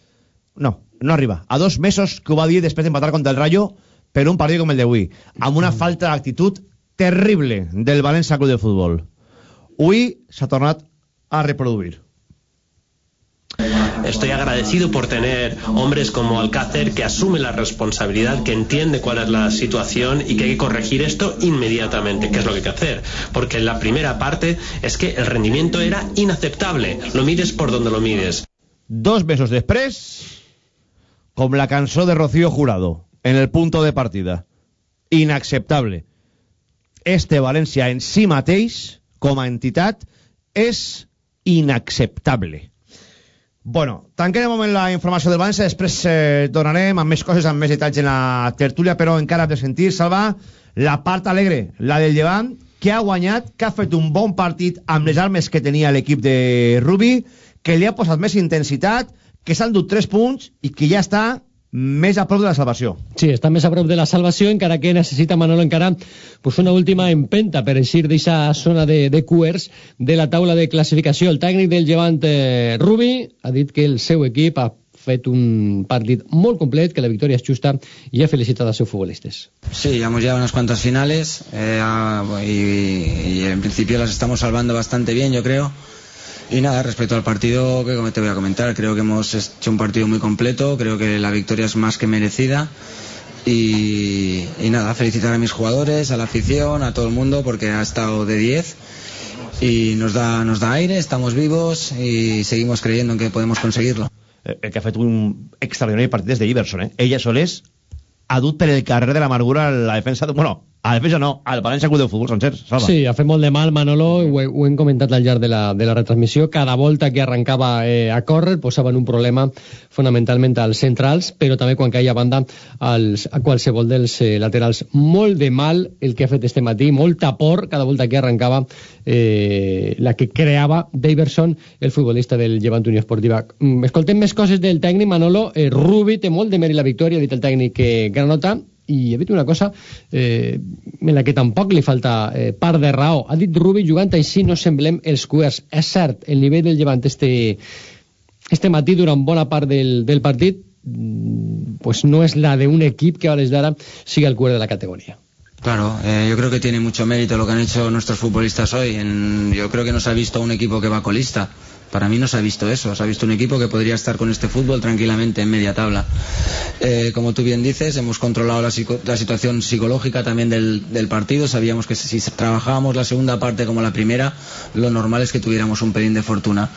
No, no arriba. A dos mesos que ho va dir després d'empatar contra el Rayo per un partit com el d'avui. Amb una falta d'actitud terrible del València Club de Futbol. Avui s'ha tornat a reproduir. Estoy agradecido por tener hombres como Alcácer que asumen la responsabilidad, que entiende cuál es la situación y que hay que corregir esto inmediatamente, que es lo que hay que hacer. Porque la primera parte es que el rendimiento era inaceptable. Lo mires por donde lo mires. Dos mesos després, com la cançó de Rocío Jurado, en el punto de partida. Inacceptable. Este València en si mateix, com a entitat, és inacceptable. Bueno, tanquem moment la informació del València, després eh, tornarem amb més coses, amb més detalls en la tertúlia, però encara de sentir, Salva, la part alegre, la del Llevant, que ha guanyat, que ha fet un bon partit amb les armes que tenia l'equip de Rubi, que li ha posat més intensitat, que s'han dut 3 punts i que ja està més a prop de la salvació. Sí, està més a prop de la salvació, encara que necessita Manolo encara pues, una última empenta per eixir d'aquesta zona de, de cuers de la taula de classificació. El tècnic del Llevant eh, Rubi ha dit que el seu equip ha fet un partit molt complet, que la victòria és justa i ha felicitat els seus futbolistes. Sí, hemos llegado a unas cuantas finales eh, a- y, y en principio las estamos salvando bastante bien, yo creo. Y nada, respecto al partido que te voy a comentar, creo que hemos hecho un partido muy completo, creo que la victoria es más que merecida. Y, nada, felicitar a mis jugadores, a la afición, a todo el mundo, porque ha estado de 10 y nos da, nos da aire, estamos vivos y seguimos creyendo en que podemos conseguirlo. El que ha fet un extraordinari partit des d'Iverson, eh? Ella solés ha dut per el carrer de l'amargura la defensa... De, bueno, a defensa no, al València Club de Futbol sencer, Salva. Sí, ha fet molt de mal Manolo, ho, he- ho hem comentat al llarg de la, de la retransmissió, cada volta que arrencava eh, a córrer posaven un problema fonamentalment als centrals, però també quan caia a banda als, a qualsevol dels eh, laterals. Molt de mal el que ha fet este matí, molta por cada volta que arrencava eh, la que creava Daverson, el futbolista del Llevant Unió Esportiva. Mm, Escoltem més coses del tècnic, Manolo. Eh, Rubi té molt de mèrit la victòria, ha dit el tècnic que granota, i he dit una cosa eh, en la que tampoc li falta eh, part de raó. Ha dit Rubi, jugant així no semblem els cuers. És cert, el nivell del llevant este, este matí durant bona part del, del partit mm, pues no és la d'un equip que a hores d'ara siga el cuer de la categoria. Claro, eh, yo creo que tiene mucho mérito lo que han hecho nuestros futbolistas hoy. En- yo creo que no se ha visto un equipo que va colista. Para mí no se ha visto eso. Se ha visto un equipo que podría estar con este fútbol tranquilamente en media tabla. Eh, como tú bien dices, hemos controlado la, psico- la situación psicológica también del, partido. Sabíamos que si trabajábamos la segunda parte como la primera, lo normal es que tuviéramos un pelín de fortuna.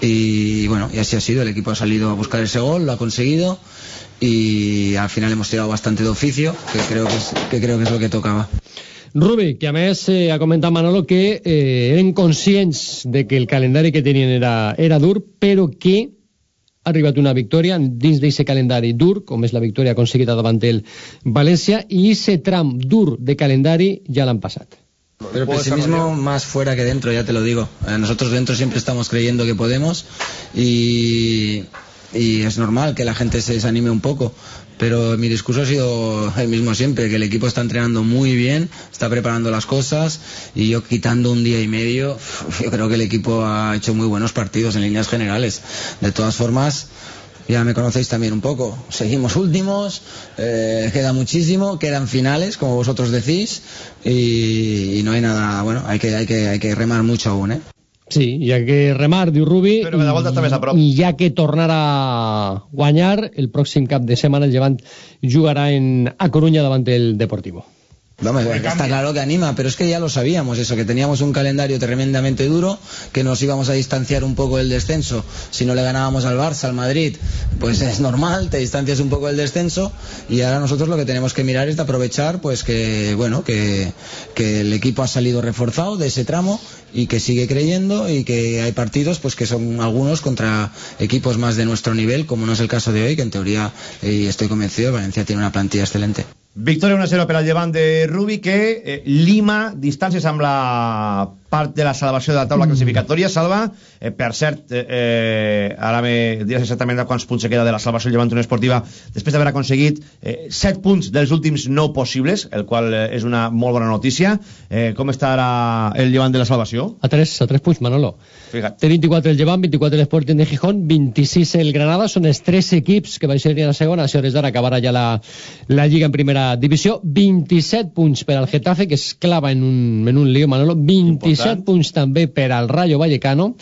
Y bueno, y así ha sido. El equipo ha salido a buscar ese gol, lo ha conseguido. Y al final hemos tirado bastante de oficio, que creo que es, que creo que es lo que tocaba. Rubi, que a més eh, ha comentat Manolo que eh, eren conscients de que el calendari que tenien era, era dur, però que ha arribat una victòria dins d'aquest calendari dur, com és la victòria aconseguida davant el València, i aquest tram dur de calendari ja l'han passat. Pero el pesimismo más fuera que dentro, ya te lo digo. Eh, Nosotros dentro siempre estamos creyendo que podemos y, y es normal que la gente se desanime un poco. Pero mi discurso ha sido el mismo siempre, que el equipo está entrenando muy bien, está preparando las cosas y yo quitando un día y medio, yo creo que el equipo ha hecho muy buenos partidos en líneas generales. De todas formas, ya me conocéis también un poco. Seguimos últimos, eh, queda muchísimo, quedan finales, como vosotros decís, y, no hay nada, bueno, hay que, hay que, hay que remar mucho aún, ¿eh? Sí, hi ha que remar, diu Rubi, Però volta està més a prop. i hi ha que tornar a guanyar. El pròxim cap de setmana el Llevant jugarà en A Coruña davant el Deportivo. Vamos, está claro que anima, pero es que ya lo sabíamos eso, que teníamos un calendario tremendamente duro, que nos íbamos a distanciar un poco del descenso. Si no le ganábamos al Barça, al Madrid, pues es normal, te distancias un poco del descenso y ahora nosotros lo que tenemos que mirar es de aprovechar pues que, bueno, que, que el equipo ha salido reforzado de ese tramo y que sigue creyendo y que hay partidos pues que son algunos contra equipos más de nuestro nivel, como no es el caso de hoy, que en teoría, eh, y estoy convencido, Valencia tiene una plantilla excelente. Victòria 1-0 per al de Rubi que eh, lima distàncies amb la part de la salvació de la taula classificatòria salva, eh, per cert eh, eh, ara me diràs exactament a quants punts se queda de la salvació llevant Unió Esportiva després d'haver aconseguit eh, 7 punts dels últims 9 possibles el qual eh, és una molt bona notícia. Eh, com està ara el llevant de la salvació? A 3, a 3 punts, Manolo. Fíjate. Té 24 el Llevant, 24 el Sporting de Gijón, 26 el Granada, són els tres equips que baixarien a segona, a hores d'ara acabarà ja la, la Lliga en primera divisió, 27 punts per al Getafe, que es clava en un, en un lío, Manolo, 27 Important. punts també per al Rayo Vallecano,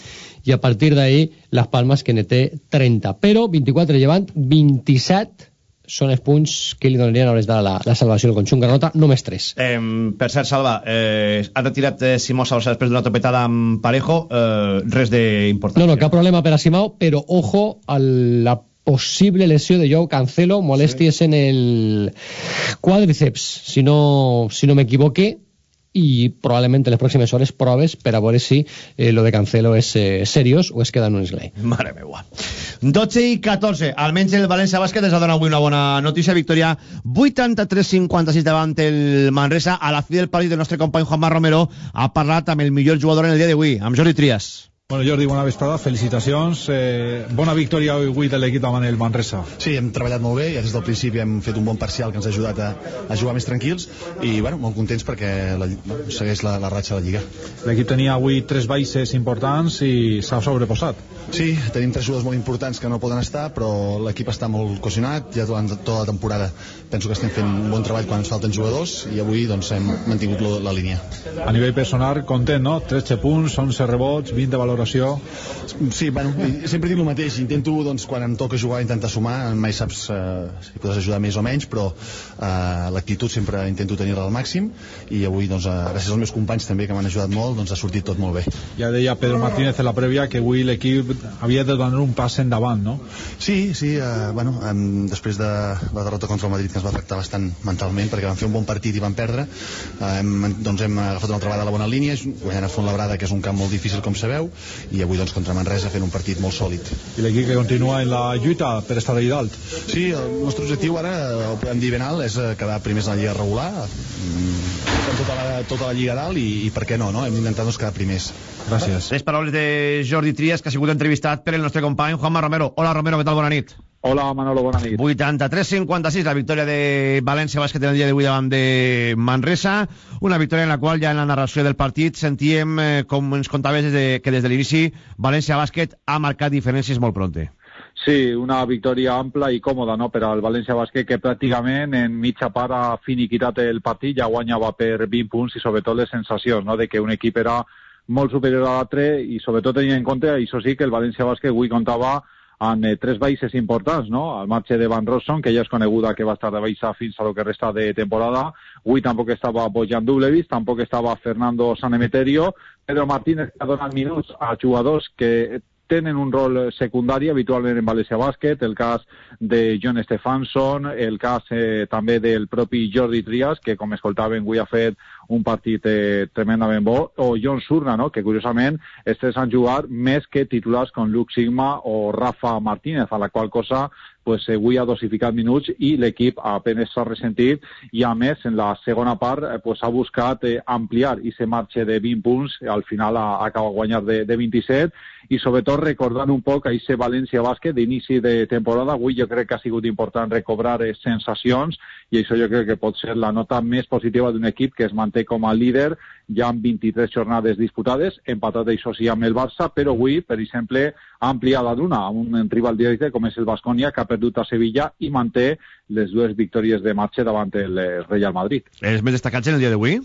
i a partir d'ahí Las Palmas, que té 30. Però 24 Llevant, 27 són els punts que li donarien a hores d'ara la, la salvació al conjunt Granota, només 3. Eh, per cert, Salva, eh, ha retirat eh, Simó Salsa després d'una topetada amb Parejo, eh, res d'important. No, no, cap problema per a Simao, però ojo a la possible lesió de Joe Cancelo, molèsties en el quadríceps, si no, si no m'equivoque, i probablement en les pròximes hores proves per a veure si eh, lo de Cancelo és eh, seriós o es queda en un esglai. Mare meva. 12 i 14. Almenys el València Bàsquet ens ha donat avui una bona notícia. Victòria 83-56 davant el Manresa. A la fi del partit, el nostre company Juanma Romero ha parlat amb el millor jugador en el dia d'avui, amb Jordi Trias. Bueno, Jordi, bona vesprada, felicitacions. Eh, bona victòria avui de l'equip davant el Manresa. Sí, hem treballat molt bé, ja des del principi hem fet un bon parcial que ens ha ajudat a, a jugar més tranquils i bueno, molt contents perquè la, segueix la, la ratxa de la Lliga. L'equip tenia avui tres baixes importants i s'ha sobreposat. Sí, tenim tres jugadors molt importants que no poden estar, però l'equip està molt cohesionat ja durant tota la temporada. Penso que estem fent un bon treball quan ens falten jugadors i avui doncs, hem mantingut la, la línia. A nivell personal, content, no? 13 punts, 11 rebots, 20 de valoració. Sí, bueno, sempre dic el mateix. Intento, doncs, quan em toca jugar, intentar sumar. Mai saps eh, si podes ajudar més o menys, però eh, l'actitud sempre intento tenir-la al màxim i avui, doncs, eh, gràcies als meus companys també que m'han ajudat molt, doncs ha sortit tot molt bé. Ja deia Pedro Martínez en la prèvia que avui l'equip havia de donar un pas endavant, no? Sí, sí, eh, bueno, eh, després de la derrota contra el Madrid que ens va tractar bastant mentalment perquè vam fer un bon partit i vam perdre eh, hem, doncs hem agafat una altra vegada la bona línia guanyant a Labrada que és un camp molt difícil com sabeu i avui doncs contra Manresa fent un partit molt sòlid i l'equip que continua en la lluita per estar allà dalt sí, el nostre objectiu ara ho podem dir ben alt és eh, quedar primers en la lliga regular mm, tota la, tota la lliga dalt i, i per què no, no? hem d'intentar doncs, quedar primers Gràcies. Les paraules de Jordi Trias, que ha sigut entrevistat per el nostre company Juanma Romero. Hola Romero, què tal? Bona nit. Hola Manolo, bona nit. 83-56, la victòria de València Bàsquet el dia d'avui davant de Manresa, una victòria en la qual ja en la narració del partit sentíem, eh, com ens contaves, des de, que des de l'inici València Bàsquet ha marcat diferències molt pronte. Sí, una victòria ampla i còmoda no, per al València Bàsquet que pràcticament en mitja part ha finiquitat el partit, ja guanyava per 20 punts i sobretot les sensacions no, de que un equip era molt superior a l'altre i sobretot tenint en compte, això sí, que el València Bàsquet avui comptava amb eh, tres baixes importants, no? El marxe de Van Rosson, que ja és coneguda que va estar de baixa fins a lo que resta de temporada. Avui tampoc estava Bojan Dublevis, tampoc estava Fernando Sanemeterio, Pedro Martínez que ha donat minuts a jugadors que tenen un rol secundari habitualment en València Bàsquet, el cas de John Stefansson, el cas eh, també del propi Jordi Trias, que com escoltàvem avui ha fet un partit eh, tremendament bo, o John Surna, no? que curiosament estes han jugat més que titulars com Luke Sigma o Rafa Martínez, a la qual cosa pues, avui ha dosificat minuts i l'equip apenas s'ha ressentit i a més en la segona part eh, pues, ha buscat eh, ampliar i se marxe de 20 punts, al final ha, acaba guanyar de, de 27 i sobretot recordant un poc a aquest València Bàsquet d'inici de temporada, avui jo crec que ha sigut important recobrar eh, sensacions i això jo crec que pot ser la nota més positiva d'un equip que es manté com a líder ja amb 23 jornades disputades, empatat això sí amb el Barça, però avui, per exemple, ha ampliat la d'una amb un rival directe com és el Basconia, que ha perdut a Sevilla i manté les dues victòries de marxa davant el Real Madrid. És més destacats en el dia d'avui?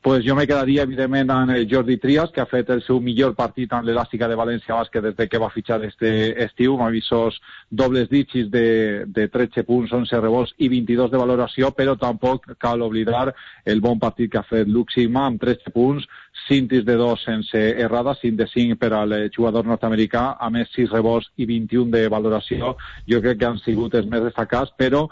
Pues jo me quedaria, evidentment, amb el Jordi Trias, que ha fet el seu millor partit amb l'Elàstica de València Bàsquet des de que va fitxar este estiu, amb avisos dobles dígits de, de 13 punts, 11 rebots i 22 de valoració, però tampoc cal oblidar el bon partit que ha fet Luke Sigma amb 13 punts, cintis de 2 sense errada, 5 de 5 per al jugador nord-americà, a més 6 rebots i 21 de valoració. Jo crec que han sigut els més destacats, però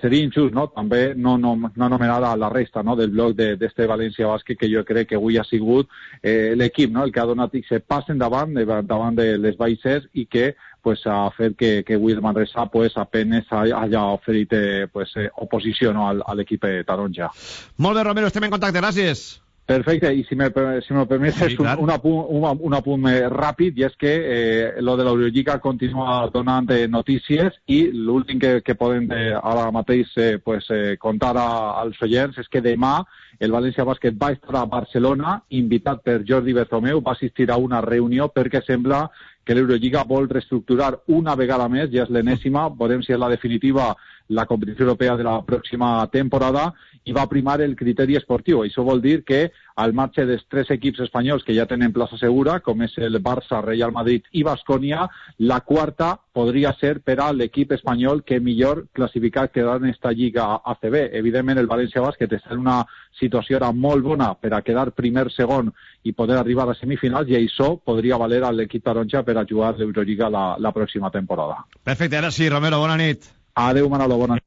seria injust no? també no, no, no anomenar la resta no? del bloc d'este de, València Bàsquet que jo crec que avui ha sigut eh, l'equip no? el que ha donat se pas endavant davant de les baixes i que pues, ha fet que, que avui el Manresa pues, apenas haya oferit eh, pues, eh, oposició no? a l'equip taronja. Molt bé, Romero, estem en contacte, gràcies. Perfecte, i si me, si me permetes sí, un, un, apunt, un, un apunt ràpid, i és que eh, lo de l'Eurolliga continua donant eh, notícies i l'últim que, que podem eh, ara mateix eh, pues, eh, contar a, als oients és que demà el València Bàsquet va estar a Barcelona, invitat per Jordi Bertomeu, va assistir a una reunió perquè sembla que l'Eurolliga vol reestructurar una vegada més, ja és l'enèsima, veurem si és la definitiva la competició europea de la pròxima temporada i va primar el criteri esportiu. Això vol dir que al marge dels tres equips espanyols que ja tenen plaça segura, com és el Barça, Real Madrid i Basconia, la quarta podria ser per a l'equip espanyol que millor classificat quedarà en esta lliga ACB. Evidentment, el València Bàsquet està en una situació ara molt bona per a quedar primer, segon i poder arribar a semifinals i això podria valer a l'equip taronja per a jugar l'Eurolliga la, la pròxima temporada. Perfecte, ara sí, Romero, bona nit. Adéu, Manolo, bona nit.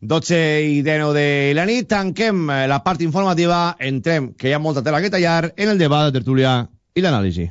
12 i 19 de la nit, tanquem la part informativa, entrem, que hi ha molta tela que tallar, en el debat de tertúlia i l'anàlisi.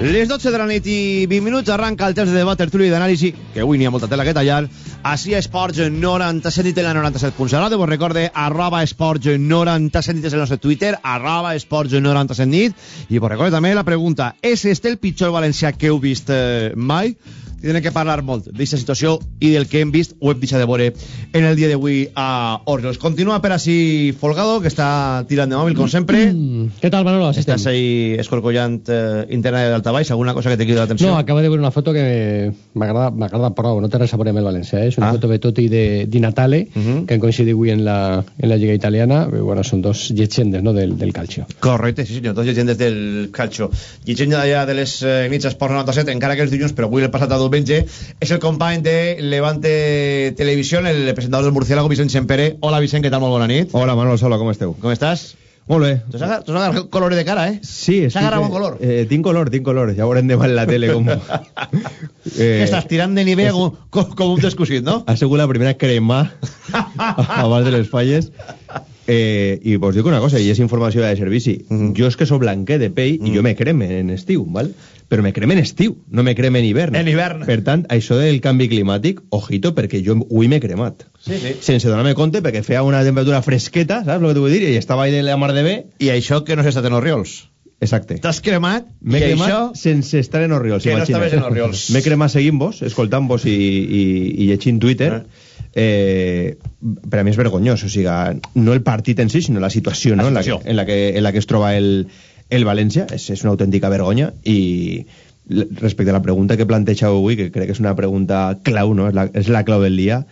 Les 12 de la nit i 20 minuts arranca el temps de debat, tertuli i d'anàlisi, que avui n'hi ha molta tela que tallar. Així Esports 97 i tela 97.7. Vos recorde, arroba Esports 97 nit és el nostre Twitter, arroba Esports 97 nit. I vos recorde també la pregunta, és este el pitjor valencià que heu vist eh, mai? Tenen que parlar molt d'aquesta situació i del que hem vist o hem deixat de veure en el dia d'avui a Oriols. Continua per així Folgado, que està tirant de mòbil, com sempre. Mm, què tal, Manolo? Així Estàs ahí escorcollant eh, interna d'altabaix, alguna cosa que te crida l'atenció? No, acabo de veure una foto que m'agrada prou, no té res a veure amb el València, eh? és una Ah. foto de Totti de Di Natale, Mhm. que han coincidit avui en la, en la Lliga Italiana, bueno, són dos llegendes no, del, del calcio. Correcte, sí senyor, tots llegendes del calcio. Llegenda d'allà de les eh, nits a Esports 97, encara que els dilluns, però avui el passat a diumenge, és el company de Levante Televisió, el presentador del Murciélago, Vicent Sempere. Hola Vicent, què tal? Molt bona nit. Hola, Manolo Sola, com esteu? Com estàs? Molt bé. Tu has tu has agarrat color de cara, eh? Sí, S'ha agarrat bon color. Eh, tinc color, tinc color. Ja veurem demà en la tele com... Que estàs tirant de nivell com, com, com un descosit, no? Ha sigut la primera crema abans de les falles. Eh, I vos dic una cosa, i és informació de servici. Mhm. Jo és que sóc blanquer de pell i jo me creme en estiu, val? Però me creme en estiu, no me creme en hivern. En hivern. Per tant, això del canvi climàtic, ojito, perquè jo avui m'he cremat. Sí, sí. Sense donar-me compte, perquè feia una temperatura fresqueta, saps el que t'ho vull dir? I estava ahí de la mar de bé. I això que no s'ha estat en Oriols. Exacte. T'has cremat M'he i cremat això... sense estar en Oriols, Que no imagina't. estaves en Oriols. M'he cremat seguint-vos, escoltant-vos i, i, i llegint Twitter. Eh, per a mi és vergonyós, o sigui, no el partit en si, sinó la situació, no? La En, la situació. que, en, la que, en la que es troba el, el València. És, és una autèntica vergonya i respecte a la pregunta que plantejeu avui, que crec que és una pregunta clau, no? És la, és la clau del dia,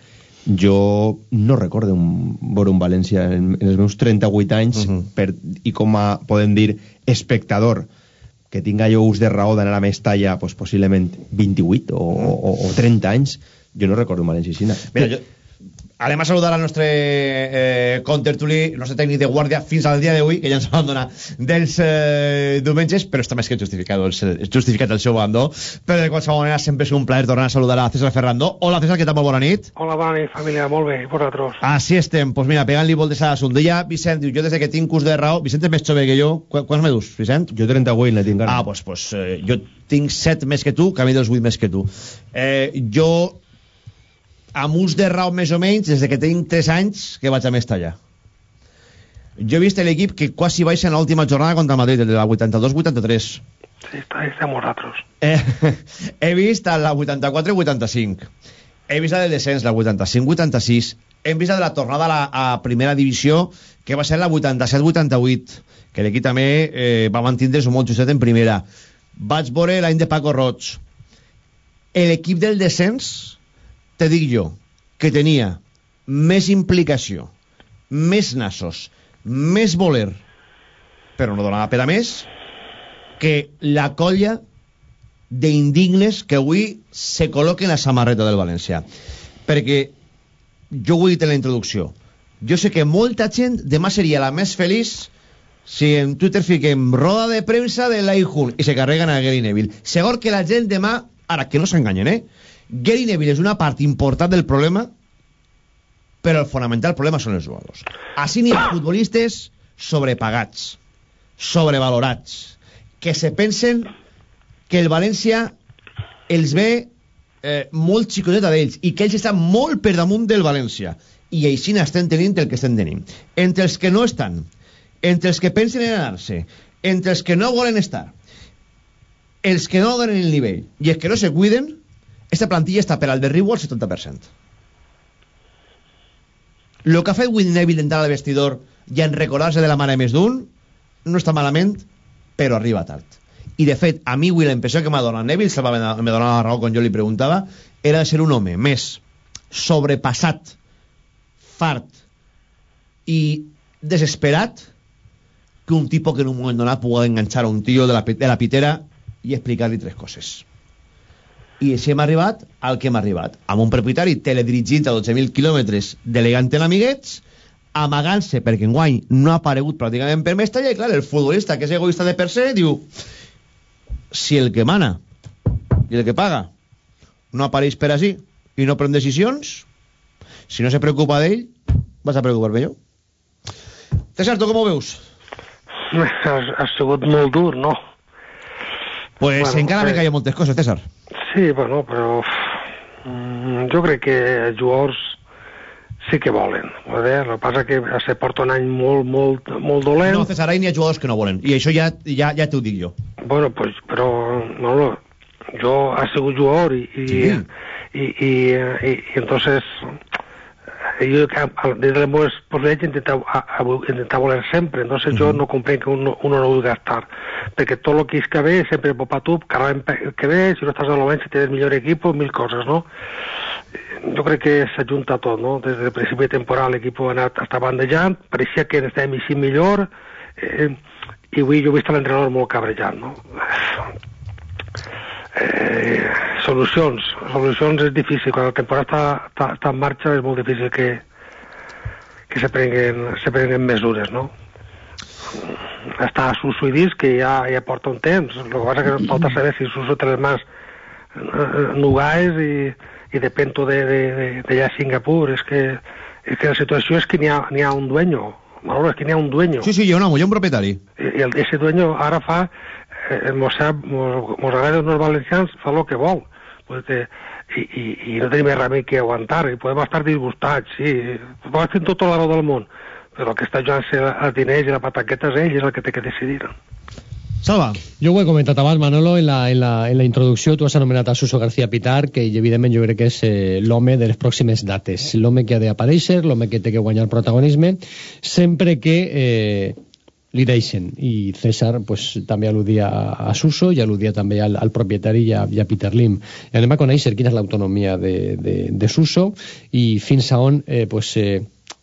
jo no recordo un, veure un València en, en els meus 38 anys Mhm. per, i com a, podem dir, espectador que tinga jo ús de raó d'anar a Mestalla pues, possiblement 28 o, o, o 30 anys jo no recordo un València així Mira, jo... Anem a saludar al nostre eh, contertuli, el nostre tècnic de guàrdia, fins al dia d'avui, que ja ens abandona dels eh, diumenges, però està més que justificat el, justificat el seu bando. Però de qualsevol manera sempre és un plaer tornar a saludar a César Ferrando. Hola César, què tal? Molt bona nit. Hola, bona nit, família, molt bé, i vosaltres? Així estem, doncs pues mira, pegant-li voltes a l'assumpte. Ja, Vicent, diu, jo des de que tinc curs de raó, Vicent és més jove que jo. Qu Quants medus, Vicent? Jo 38 ne tinc Ah, doncs pues, eh, jo tinc 7 més que tu, camí dels 8 més que tu. Eh, jo, amb ús de raó més o menys, des de que tinc 3 anys que vaig a Mestalla. Jo he vist l'equip que quasi baixa en l'última jornada contra el Madrid, el de la 82-83. Sí, està, amb vosaltres. Eh, he vist la 84-85. He vist la del descens, la 85-86. Hem vist la de la tornada a la a primera divisió, que va ser la 87-88, que l'equip també eh, va mantindre's molt justet en primera. Vaig veure l'any de Paco Roig. L'equip del descens, te dic jo, que tenia més implicació, més nassos, més voler, però no donava per a més, que la colla d'indignes que avui se col·loquen a la samarreta del València. Perquè jo ho he dit en la introducció. Jo sé que molta gent demà seria la més feliç si en Twitter fiquem roda de premsa de l'Aihun i se carreguen a Gary Neville. Segur que la gent demà, ara que no s'enganyen, eh? Gary Neville és una part important del problema, però el fonamental problema són els jugadors. Així n'hi ha futbolistes sobrepagats, sobrevalorats, que se pensen que el València els ve eh, molt xicoteta d'ells i que ells estan molt per damunt del València i així n'estem tenint el que estem tenint entre els que no estan entre els que pensen en anar-se entre els que no volen estar els que no donen el nivell i els que no se cuiden esta plantilla està per al derribo al 70% el que ha fet Will Neville entrar al vestidor i en recordar-se de la mare més d'un no està malament però arriba tard. I de fet a mi avui la impressió que m'ha donat Neville se va me donava la raó quan jo li preguntava era de ser un home més sobrepassat fart i desesperat que un tipus que en un moment donat pugui enganxar a un tio de la, de la pitera i explicar-li tres coses i així hem arribat al que hem arribat amb un propietari teledirigint a 12.000 quilòmetres delegant en amiguets amagant-se perquè enguany no ha aparegut pràcticament per Mestalla i clar, el futbolista que és egoista de per se diu si el que mana i el que paga no apareix per així i no pren decisions si no se preocupa d'ell vas a preocupar-me jo César, tu com ho veus? Ha, ha sigut molt dur, no? Pues Bueno, encara me eh, callo moltes coses, César Sí, bueno, però mm, jo crec que els jugadors sí que volen. Veure, el que passa que se porta un any molt, molt, molt dolent. no, César, n'hi ha jugadors que no volen i això ja, ja, ja t'ho dic jo Bueno, pues, però no, jo ha sigut jugador i, i, Sí. i, i, i, i entonces eh, jo des de les meves possibilitats intentar, a, a, intentar voler sempre entonces jo no comprenc que uno, uno no vulgui gastar perquè tot el que és que ve sempre pot a tu, cada any que ve si no estàs a l'Ovença tens el millor equip mil coses, no? jo crec que s'ajunta tot, no? Des del principi de temporada l'equip ha anat, està bandejant, pareixia que estàvem així millor, eh, i avui jo he vist l'entrenador molt cabrejat, no? Eh, solucions, solucions és difícil, quan la temporada està, està, està en marxa és molt difícil que, que se prenguen, se prenguen mesures, no? Està Suso i Dis, que ja, ja porta un temps, el que passa que no falta saber si Suso té les mans eh, nugades i, i depèn de, de, de, d'allà a Singapur, és que, és que la situació és que n'hi ha, ha un dueño, Manolo, és que n'hi ha un dueño. sí, sí, hi ha un amo, hi ha un propietari. I, i el, ese dueño ara fa, eh, mos, sap, mos, mos agrada els valencians, fa el que vol. Pues que, i, i, I no tenim més remei que aguantar, i podem estar disgustats, sí, podem fer tot l'arreu del món, però el que està jugant-se els diners i la pataqueta és ell, és el que té que decidir. Salva. Jo ho he comentat abans, Manolo, en la, en la, en la introducció tu has anomenat a Suso García Pitar, que evidentment jo crec que és eh, l'home de les pròximes dates, l'home que ha d'aparèixer, l'home que té que guanyar protagonisme, sempre que eh, li deixen. I César pues, també al·ludia a, Suso i al·ludia també al, al propietari i a, Peter Lim. I anem a conèixer quina és l'autonomia de, Suso i fins a on eh, pues, eh,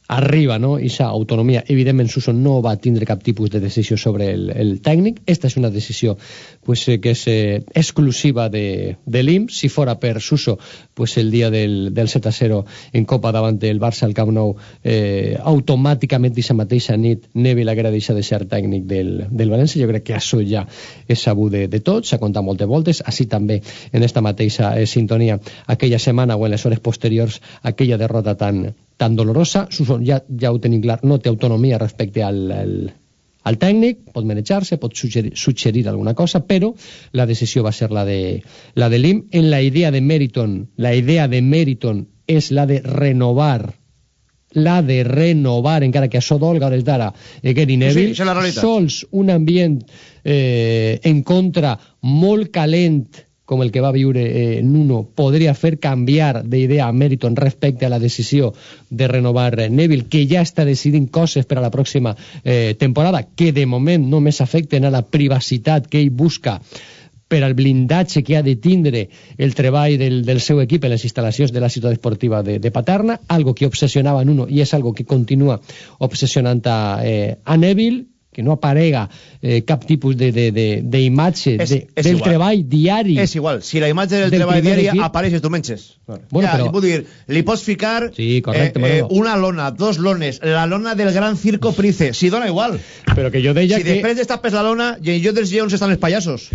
arriba no? Ixa autonomia. Evidentment, Suso no va tindre cap tipus de decisió sobre el, el tècnic. Esta és una decisió pues, eh, que és eh, exclusiva de, de l'IM. Si fora per Suso, pues, el dia del, del 7-0 en Copa davant del Barça al Camp Nou, eh, automàticament d'aquesta mateixa nit Neville haguera deixat de ser tècnic del, del València. Jo crec que això ja és sabut de, de tot, s'ha contat moltes voltes, així també en esta mateixa eh, sintonia aquella setmana o en les hores posteriors aquella derrota tan, tan dolorosa. Suso ja, ja ho tenim clar, no té autonomia respecte al, al, al tècnic, pot manejar-se, pot suggerir, suggerir alguna cosa, però la decisió va ser la de, la de l'IM. En la idea de Meriton, la idea de Meriton és la de renovar la de renovar, encara que això dolga des d'ara eh, Gary Neville, realitat. sols un ambient eh, en contra molt calent com el que va viure eh, Nuno, podria fer canviar d'idea a Meriton respecte a la decisió de renovar eh, Neville, que ja està decidint coses per a la pròxima eh, temporada, que de moment només afecten a la privacitat que ell busca per al blindatge que ha de tindre el treball del, del seu equip en les instal·lacions de la ciutat esportiva de, de Paterna, algo que obsessionava a Nuno i és algo que continua obsessionant a, eh, a Neville, que no aparega eh, cap tipus de, de, És- de, és del igual. treball diari. És igual, si la imatge del, Del treball diari equip- apareix tu menges. Bueno, ja, però- li puc dir, li pots ficar Sí, correcte, eh, eh, una lona, dos lones, la lona del gran circo Price, si dona igual. Però que jo deia si que... després destapes la lona i en lloc dels lleons estan els pallassos.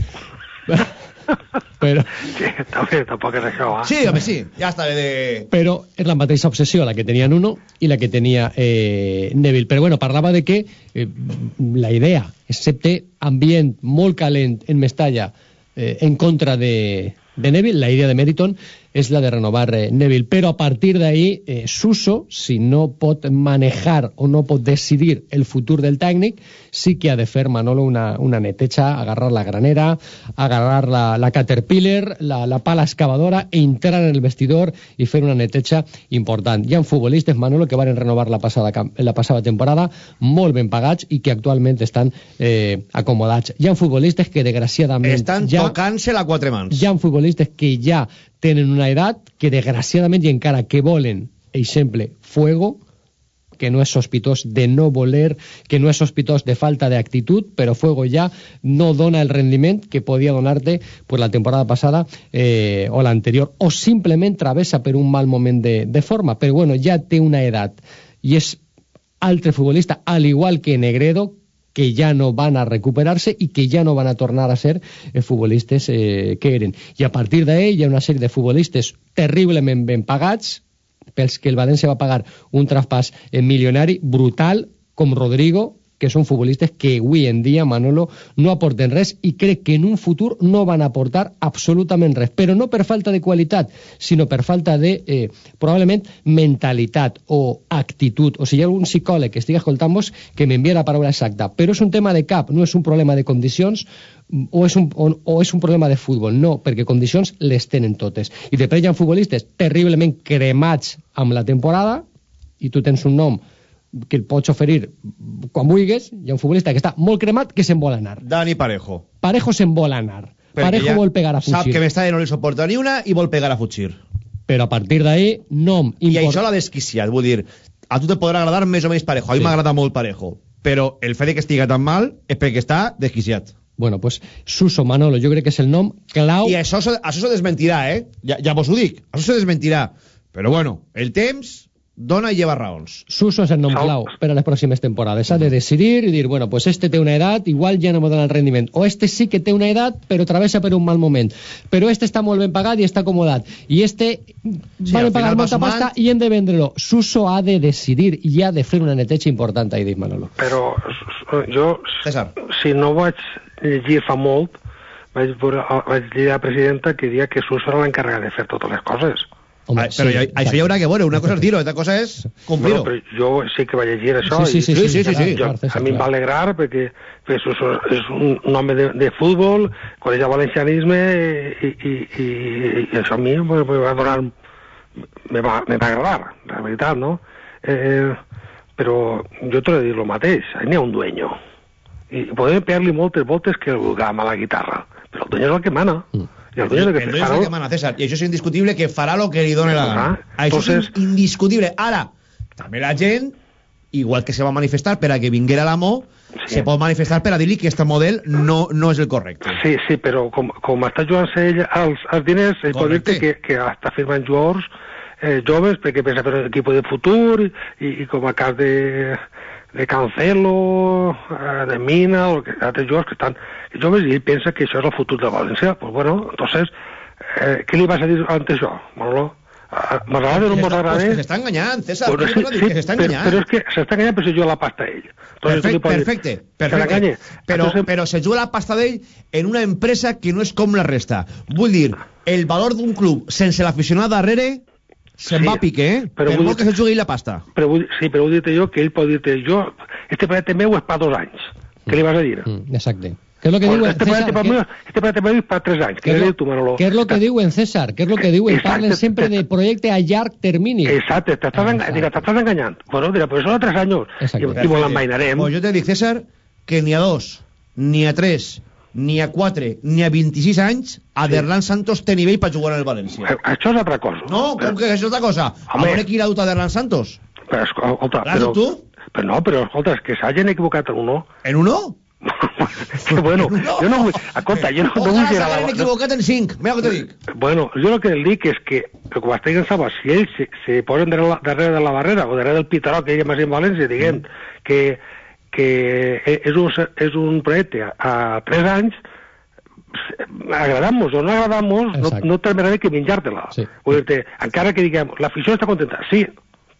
Però, Sí, també, tampoc és això, eh? Sí, home, sí, ja està bé de... però és la mateixa obsessió la que tenia Nuno i la que tenia eh, Neville. Però bueno, parlava de que eh, la idea, excepte ambient molt calent en Mestalla eh, en contra de, de Neville, la idea de Meriton és la de renovar eh, Neville. Però a partir d'ahí, eh, Suso, si no pot manejar o no pot decidir el futur del tècnic, sí que ha de fer Manolo una, una neteja, agarrar la granera, agarrar la, la caterpillar, la, la pala excavadora e entrar en el vestidor i fer una neteja important. Hi ha futbolistes, Manolo, que van renovar la passada, la passada temporada molt ben pagats i que actualment estan eh, acomodats. Hi ha futbolistes que, desgraciadament, Estan ja, tocant-se la quatre mans. hi ha futbolistes que ja tenen una edat que, desgraciadament, i encara que volen, exemple, fuego, que no es sospitós de no voler, que no es sospitós de falta de actitud, pero Fuego ya no dona el rendiment que podia donar-te pues, la temporada passada eh, o l'anterior, o simplement travessa per un mal moment de, de forma, però bueno, ja té una edat i és altre futbolista, al igual que Negredo, que ja no van a recuperar-se i que ja no van a tornar a ser eh, futbolistes eh, que eren. I a partir d'ell hi ha una sèrie de futbolistes terriblement ben pagats, pels que el València va pagar un traspàs eh, milionari brutal, com Rodrigo, que són futbolistes que avui en dia, Manolo, no aporten res i crec que en un futur no van aportar absolutament res, però no per falta de qualitat, sinó per falta de, eh, probablement, mentalitat o actitud. O sigui, hi ha algun psicòleg que estigui escoltant-vos que m'envia la paraula exacta, però és un tema de cap, no és un problema de condicions o és, un, o, o és un problema de futbol, no, perquè condicions les tenen totes. I després hi ha futbolistes terriblement cremats amb la temporada, i tu tens un nom que el pots oferir quan vulguis, hi ha un futbolista que està molt cremat que se'n vol anar. Dani Parejo. Parejo se'n vol anar. Perquè Parejo vol pegar a Sap fugir. que Mestalla no li suporta ni una i vol pegar a fugir. Però a partir d'ahí, nom I import... això l'ha desquiciat. Vull dir, a tu te podrà agradar més o menys Parejo. A mi Sí. m'agrada molt Parejo. Però el fet que estigui tan mal és perquè està desquiciat. Bueno, pues Suso Manolo, jo crec que és el nom clau... I això, això se desmentirà, eh? Ja, ja vos ho dic. Això se desmentirà. Però bueno, el temps dona i lleva raons. Suso és el nom clau per a les pròximes temporades. Ha de decidir i dir, bueno, pues este té una edat, igual ja no me dona el rendiment. O este sí que té una edat, però travessa per un mal moment. Però este està molt ben pagat i està acomodat. I este Sí, van al a pagar va molta sumant. pasta i hem de vendre-lo. Suso ha de decidir i ha de fer una neteja important, ha dit Manolo. Però jo, César. si no vaig llegir fa molt, vaig, veure, vaig llegir a la presidenta que dia que Suso era l'encarregat de fer totes les coses. Home, Ah, però sí, ja, això hi haurà que veure. Una cosa és dir-ho, altra cosa és complir-ho. Bueno, però jo sí que vaig llegir això. Sí, sí, i- sí, sí, sí, sí, jo, a mi em va alegrar perquè, és un, un home de, de futbol, coneix el valencianisme i, i, i, i això a mi me, me va donar me va, me va agradar, la veritat, no? Eh, però jo t'he de dir el mateix, ahí n'hi ha un dueño. I podem pegar-li moltes voltes que el vulgam a la guitarra, però el dueño és el que mana. Mm. El dueño el que El no el farol. que mana César. I això és indiscutible que farà el que li doni la gana. Ah, això entonces- és indiscutible. Ara, també la gent, igual que se va manifestar per a que vinguera l'amo, Sí. se pot manifestar per a dir-li que aquest model no, no és el correcte. Sí, sí, però com, com està jugant-se ell als, als diners, ell pot dir que, que està firmant jugadors eh, joves perquè pensa fer un equip de futur i, i com a cas de, de Cancelo, eh, de Mina o que, altres jugadors que estan joves i ell pensa que això és el futur de València. Pues bueno, entonces, eh, què li vas a dir ante això, Manolo? Ah, M'agrada o no Pues m'agrada? que s'està enganyant, César. Què sí, sí, que s'està però, enganyant. però és que s'està enganyant per si juga la pasta ell. Entonces, Perfecte, dir, perfecte, "Se l'enganye". perfecte. Però, Entonces, però se juga la pasta d'ell en una empresa que no és com la resta. Vull dir, el valor d'un club sense l'aficionat darrere se'n Sí, va a pique, eh? però per vull molt que dir- se jugui la pasta. Però vull, sí, però vull dir-te jo que ell pot dir-te jo, este planeta meu és per dos anys. Què li vas a dir? Mm, exacte. Què és el que Pues diu este César? planeta per Què- meu, este planeta meu és per tres anys. Què Què és li lo- dius tu, Manolo? Què és el que diuen, César? Què és el que diuen? Exacte. Parlen sempre de projecte a llarg termini. Exacte, t'estàs Ah, enga- dirà, t'estàs enganyant. Bueno, dirà, pues són tres anys. Exacte. I, i molt l'envainarem. Pues jo te dic, César, que ni a dos, ni a tres, ni a quatre, ni a 26 anys, Aderlan Santos té nivell per jugar en el València. Això és altra cosa. No, com que això és altra cosa? A Home. veure qui l'ha dut Aderlan Santos. Però, escolta, però, tu? però no, però escolta, és que s'hagin equivocat en uno. En uno? bueno, jo no vull... Escolta, jo no, no vull girar s'hagin la... equivocat en cinc. Mira el que te dic. Bueno, jo el que li dic és que, que com estic en Saba, si ells se, se posen darrere, de la barrera o darrere del pitaró que diguem així en València, diguem Mm. que, que e- és un, és un projecte a, tres anys, agradamos o no agradamos, no, Exacte. no terminaré que menjar-te-la. Sí. Vull dir encara que diguem, l'afició està contenta, sí,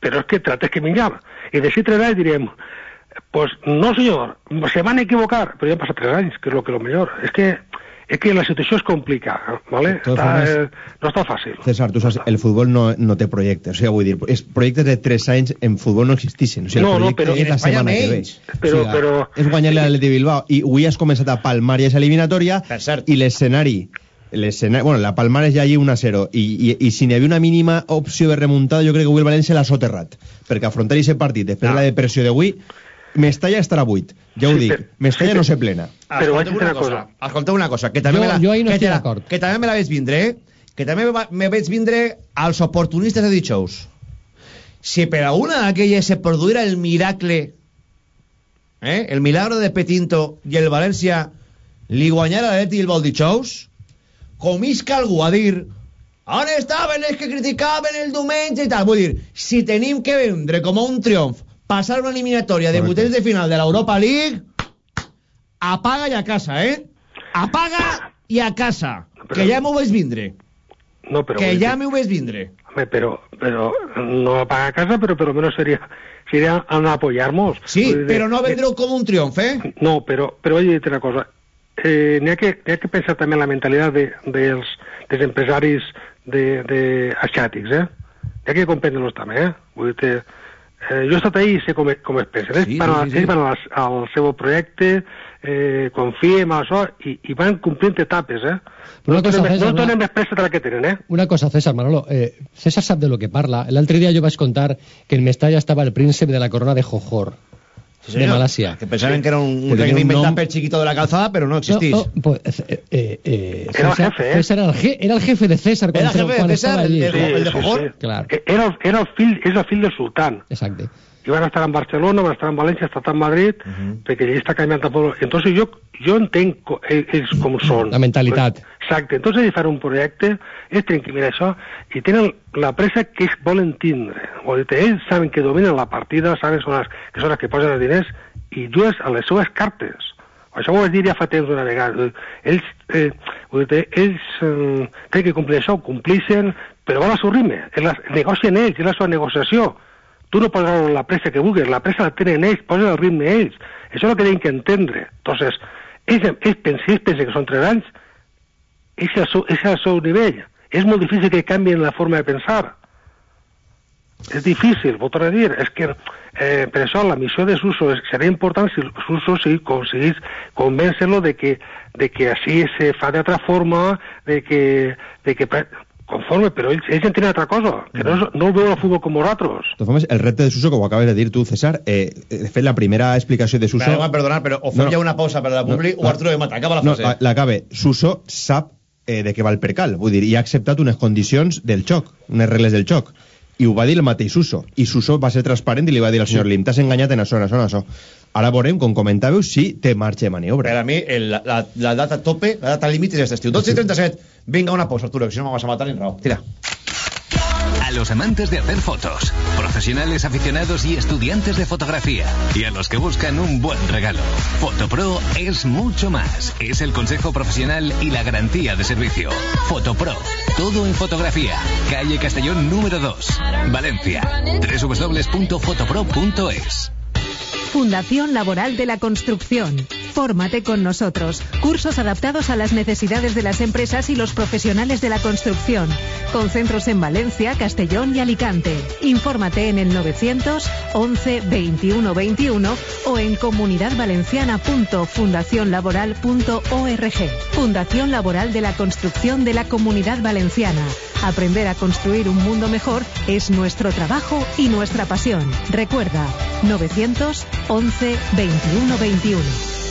però és que trates que menjar. I de si tres anys diríem, pues no senyor, se van a equivocar, però ja han passat tres anys, que és lo que lo millor. És que, és que la situació és complicada, ¿vale? Està, formes- eh, no està fàcil. César, tu saps, el futbol no, no té projectes, o sigui, vull dir, és, projectes de 3 anys en futbol no existeixen, o sigui, No, el no, projecte però és la setmana que ve. menys. Però- o sigui, però- és guanyar l'Atleti Bilbao, i avui has començat a palmar ja és eliminatòria, i l'escenari, l'escenari, bueno, la palmar és ja allí 1-0, i, i, i si n'hi havia una mínima opció de remuntada, jo crec que avui el València l'ha soterrat, perquè afrontar aquest partit, després de la depressió d'avui, Mestalla estarà buit, ja ho Sí, dic, Mestalla sí, no se plena. Però vaig una cosa. Escolteu una cosa, que també, Jo- me la, jo no que, estic d'acord. que també me la veig vindre, eh? que també me, me veig vindre als oportunistes de dijous. si per alguna d'aquelles se produïra el miracle, eh, el milagro de Petinto i el València li guanyara l'Eti i el Volditxous, com isca algú a dir on estaven els que criticaven el diumenge i tal. Vull dir, si tenim que vendre com a un triomf passar una eliminatòria de vuitens de final de l'Europa League, apaga i a casa, eh? Apaga i a casa, que ja m'ho veig vindre. No, pero que ja m'ho veig vindre. Hombre, pero, pero no para a casa, pero por lo menos sería, sería a apoyarnos. Sí, pero no vendreu com un triomf, eh? No, pero, pero oye, una cosa. Eh, n'hi ha, que, ha que pensar també en la mentalitat de, dels, dels empresaris de, de asiàtics, eh? N'hi ha que comprendre-los també, eh? Vull dir, eh, jo he estat ahí i sé com, com es pensen. Ells Sí, van, sí, a- sí, sí. van al, al seu projecte, eh, confiem en això, i, i van complint etapes, eh? Però una no cosa, César, no una- més pressa de la que tenen, eh? Una cosa, César Manolo. Eh, César sap de lo que parla. L'altre dia jo vaig contar que en Mestalla estava el príncep de la corona de De. Malàsia. Que pensaven que era un, un nom- per Chiquito de la Calzada, però no existís. No, no, pues, eh, eh, eh, Era el César, jefe, eh? César era, el je- era el jefe de César Era cuando, jefe de César, el de- el de. Claro, Era, el- era el el fill del sultán. exacte. I van estar en Barcelona, van estar en València, ha estat en Madrid, perquè allí està canviant el poble. Entonces jo, jo entenc eh, ells com són. La mentalitat. Exacte. Entonces ells fan un projecte, ells tenen que mirar això, i tenen la pressa que ells volen tindre. Vol dir, ells saben que dominen la partida, saben són les, que són les que posen els diners, i jugues a les seves cartes. Això ho vaig dir ja fa temps una vegada. Ells, eh, dir, ells eh, tenen que complir això, ho complixen, però van al seu ritme. Negocien ells, és la seva negociació. Tu no veure la pressa que vulguis, la pressa la tenen ells, posen el ritme ells. Això és el que tenen que entendre. Entonces, ells, ells, que són tres anys, és el, el seu nivell. És molt difícil que canvien la forma de pensar. És difícil, ho torno a dir. És que eh, la missió de Suso és, seria important si Suso si aconseguís convèncer-lo de que, de que així se fa d'altra forma, de que, de que conforme, però ells, ells entenen altra cosa, que no, no veuen el futbol com nosaltres. De formes, el repte de Suso, que ho acabes de dir tu, César, eh, de fet, la primera explicació de Suso... M'ha de perdonar, però o fem No, no. ja una pausa per a la publi o Arturo de Mata. Acaba la No, frase. l'acabe. Suso sap eh, de què va el percal, vull dir, i ha acceptat unes condicions del xoc, unes regles del xoc. I ho va dir el mateix Suso. I Suso va ser transparent i li va dir al senyor Lim, t'has enganyat en això, en això, en això. Ara veurem, com comentàveu, si té marxa de maniobra. Per a mi, el, la, data tope, la data límit és este estiu. 12 i 37. Vinga, una pausa, Arturo, que si no me vas a matar en raó. Tira. A los amantes de hacer fotos, profesionales aficionados y estudiantes de fotografía, y a los que buscan un buen regalo. Fotopro es mucho más. Es el consejo profesional y la garantía de servicio. Fotopro, todo en fotografía. Calle Castellón número 2, Valencia. www.fotopro.es. Fundación Laboral de la Construcción. Fórmate con nosotros. Cursos adaptados a las necesidades de las empresas y los profesionales de la construcción. Con centros en Valencia, Castellón y Alicante. Infórmate en el 900 11 21 21 o en comunidadvalenciana.fundacionlaboral.org. Fundación Laboral de la Construcción de la Comunidad Valenciana. Aprender a construir un mundo mejor es nuestro trabajo y nuestra pasión. Recuerda, 900 11 21 21.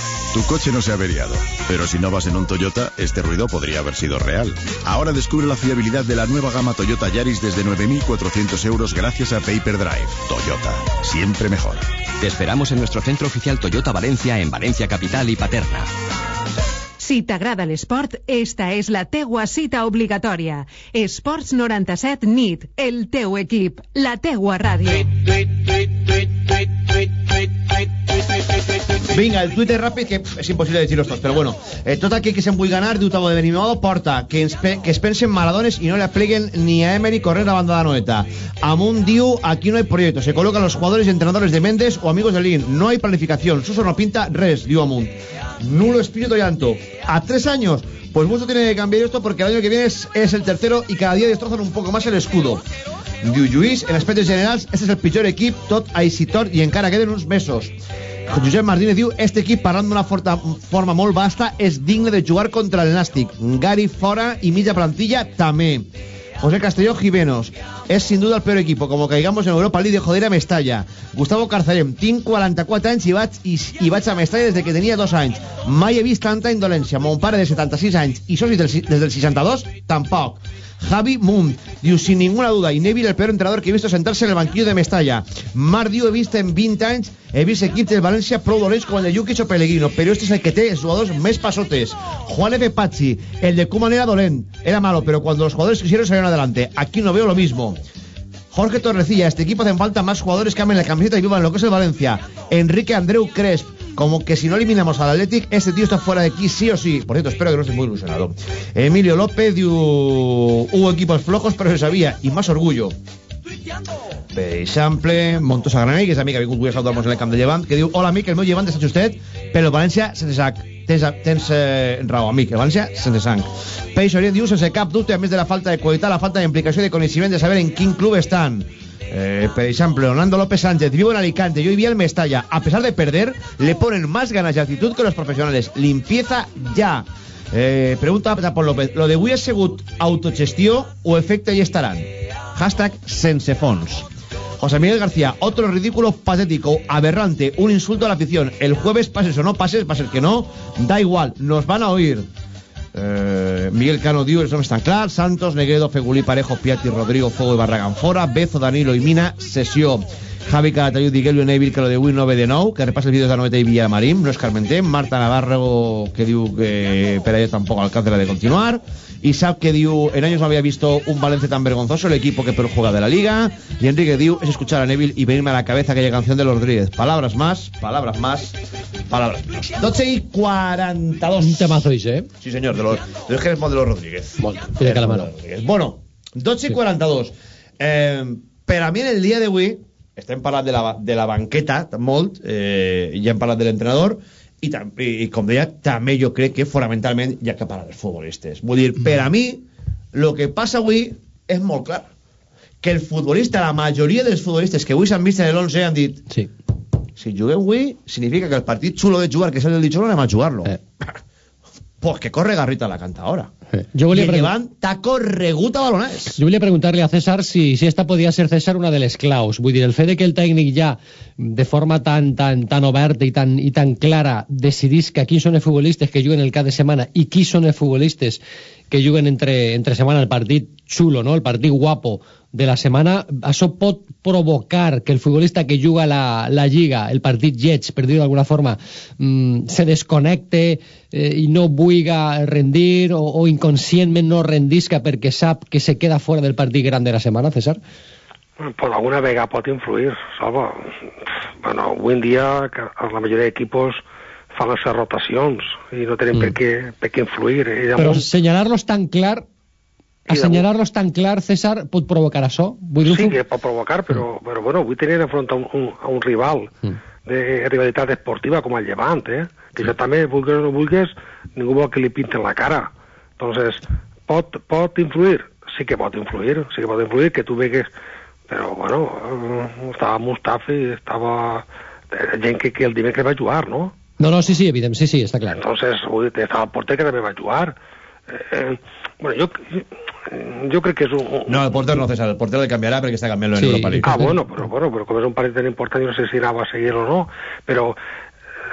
tu coche no se ha averiado, pero si no vas en un Toyota, este ruido podría haber sido real. Ahora descubre la fiabilidad de la nueva gama Toyota Yaris desde 9.400 euros gracias a Paper Drive. Toyota, siempre mejor. Te esperamos en nuestro centro oficial Toyota Valencia en Valencia Capital y Paterna. Si t'agrada l'esport, esta és la teua cita obligatòria. Esports 97 NIT, el teu equip, la teua ràdio. Vinga, el Twitter ràpid, que és impossible de dir-los tots, bueno. Eh, tot aquell que se'n vull ganar, diu Tabo de Benimodo, porta que, ens pe que es maladones i no le apleguen ni a Emery correr la banda de Noeta. Amun diu, aquí no hay proyecto, se colocan los jugadores y entrenadores de Méndez o amigos de Lin. No hay planificación, Suso no pinta res, diu Amun. Nulo espíritu llanto. A tres años, pues mucho tiene que cambiar esto porque el año que viene es, es el tercero y cada día destrozan un poco más el escudo. Diu Lluís, en aspectes generals, este és el pitjor equip, tot aixitor i encara queden uns mesos. Josep Martínez diu, este equip, parlant d'una forma molt vasta, és digne de jugar contra el Nàstic. Gary fora i mitja plantilla també. José Castelló Jimenos, és sin duda el peor equipo, como caigamos en Europa de joder a Mestalla. Gustavo Carcerem, tinc 44 anys i vaig, i, i vaig a Mestalla des de que tenia dos anys. Mai he vist tanta indolència. Mon pare de 76 anys i soci del, des del 62, tampoc. Javi Munt, diu, sin ninguna duda, y Neville el peor entrenador que he visto sentarse en el banquillo de Mestalla. Mar diu, he vist en 20 anys, he vist equips del València prou dolents com el de Jukic o Pellegrino, però este és el que té els jugadors més pasotes. Juan F. Pachi, el de Koeman era dolent, era malo, pero cuando los jugadores quisieron salieron adelante. Aquí no veo lo mismo. Jorge Torrecilla, este equipo hacen falta más jugadores que amen la camiseta y vivan lo que es el Valencia. Enrique Andreu Cresp, como que si no eliminamos al Athletic, este tío está fuera de aquí sí o sí. Por cierto, espero que no esté muy ilusionado. Emilio López, diu, hubo equipos flojos, pero se sabía, y más orgullo. Exemple, Montosa Granell, que és amic que vingut avui a saludar-nos en el camp de Llevant, que diu, hola amic, el meu Llevant de Sant Justet, però el València sense sac. Tens, tens eh, raó, amic, el València sense sang. Peix Orient diu, sense cap dubte, a més de la falta de qualitat, la falta d'implicació i de coneixement de saber en quin club estan. Eh, per exemple, Orlando López Sánchez vivo en Alicante, yo vivía en Mestalla. A pesar de perder, le ponen más ganas y actitud que los profesionales. Limpieza ya. Eh, pregunta a Paul López, ¿lo de Wii sigut autogestió o efecte y estarán? Hashtag sense fons. José Miguel García, otro ridículo patético, aberrante, un insulto a la afición. El jueves, pases o no pases, va a ser que no, da igual, nos van a oír. Eh, Miguel Cano diu, els noms estan clars, Santos, Neguedo, Fegulí, Parejo, Piatti, Rodrigo, Fuego i Barragán fora, Bezo, Danilo i Mina, sessió. Javi Calatayud, Diguelio Neville, que lo de no ve de nou, que repassa els vídeos de Noeta i Villamarín, no es Carmentem, Marta Navarro, que diu que per a ella tampoc alcanza de continuar, Isaac que diu, en años no había visto un Valencia tan vergonzoso, el equipo que peor juega de la liga, y Enrique diu, es escuchar a Neville y venirme a la cabeza aquella canción de los Rodríguez. Palabras más, palabras más, palabras menos. 12 y 42. Un temazo ese, ¿eh? Sí, señor, de los, de los, de los Rodríguez. Molt, i de Calamaro. Bueno, 12 i 42. Eh, per a mi en el dia d'avui, estem parlant de la, de la banqueta molt, eh, ja hem parlat de l'entrenador, i, i, com deia, també jo crec que fonamentalment hi ha que parlar dels futbolistes. Vull dir, per a mi, el que passa avui és molt clar. Que el futbolista, la majoria dels futbolistes que avui s'han vist en l'11 han dit sí. si juguem avui, significa que el partit xulo de jugar, que és el del dijous, anem a jugar-lo. Eh. Pues que corre Garrita la canta ahora. Jo volia t'ha corregut a baloners. Jo volia preguntar-li a César si, si esta podia ser, César, una de les claus. Vull dir, el fet de que el tècnic ja, de forma tan, tan, tan oberta i tan, i tan clara, decidisca quins són els futbolistes que juguen el cap de setmana i qui són els futbolistes que juguen entre, entre setmana el partit xulo, no? el partit guapo de la setmana, això pot provocar que el futbolista que juga la, la lliga, el partit lleig, per dir-ho d'alguna forma, mm, se desconnecte eh, i no vulga rendir o, o inconscientment no rendisca perquè sap que se queda fora del partit gran de la setmana, César? Pues alguna vega pot influir, Salva. Bueno, avui en dia la majoria d'equipos fan les seves rotacions i no tenen Mm. per, què, per què influir. I Però damunt, assenyalar-los tan clar assenyalar-los tan clar, César, pot provocar això? Vull dir, sí que pot provocar, però, però bueno, avui tenien enfront a un, un, a un rival de rivalitat esportiva com el Llevant, eh? que això també, vulguis o no vulguis, ningú vol que li pinten la cara. Entonces, pot, pot influir? Sí que pot influir, sí que pot influir, que tu vegues... Però, bueno, eh, estava Mustafi, estava gent que, que el dimecres va jugar, no? No, no, sí, sí, evident, sí, sí, està clar. Entonces, avui estava el porter que també va jugar. Eh, bueno, jo, jo crec que és un... un No, el porter no, César, el porter el canviarà perquè està canviant-lo en Sí, Europa League. Ah, bueno, però, bueno, però com és un partit tan important, jo no sé si anava a seguir o no, però,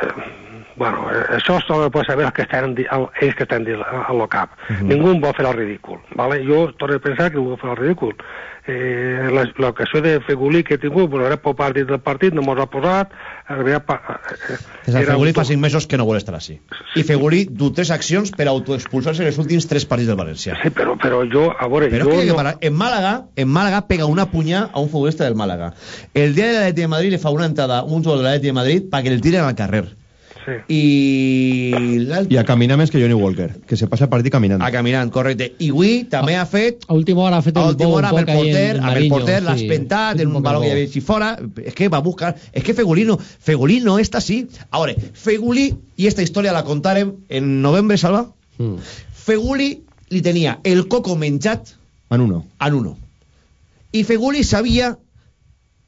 eh, Bueno, això solo puede saber els que estan, el- ells que estan dins a lo cap. Mhm. Ningú vol fer el ridícul. Vale? Jo torno a pensar que ningú vol fer el ridícul. Eh, la- L'ocasió de Fegulí que he tingut, bueno, era pel partit del partit, no mos ha posat, havia pa- eh, era Fegulí un- fa 5 mesos que no vol estar així. I Fegulí du tres accions per autoexpulsar-se en els últims 3 partits del València. Sí, però, però jo, a veure, Pero jo que no... En Málaga, en Málaga pega una puña a un futbolista del Málaga. El día de la Atleti de Madrid le fa una entrada un jugador de la Atleti de Madrid para que le tiren al carrer. I l'altre... I a caminar més que Johnny Walker, que se passa el partit caminant. A caminant, correcte. I avui també ha fet... A última hora ha fet A el última bo hora un amb el poc porter, en amb el porter, l'ha sí. espentat, en un un poc balón el que bo. havia fora. És que va a buscar... És que Fegulí no, Fegulí no està així. Ahora, Fegulí, i esta història la contarem en novembre, Salva, Mm. Feguli li tenia el coco menjat En uno. a Nuno. I Feguli sabia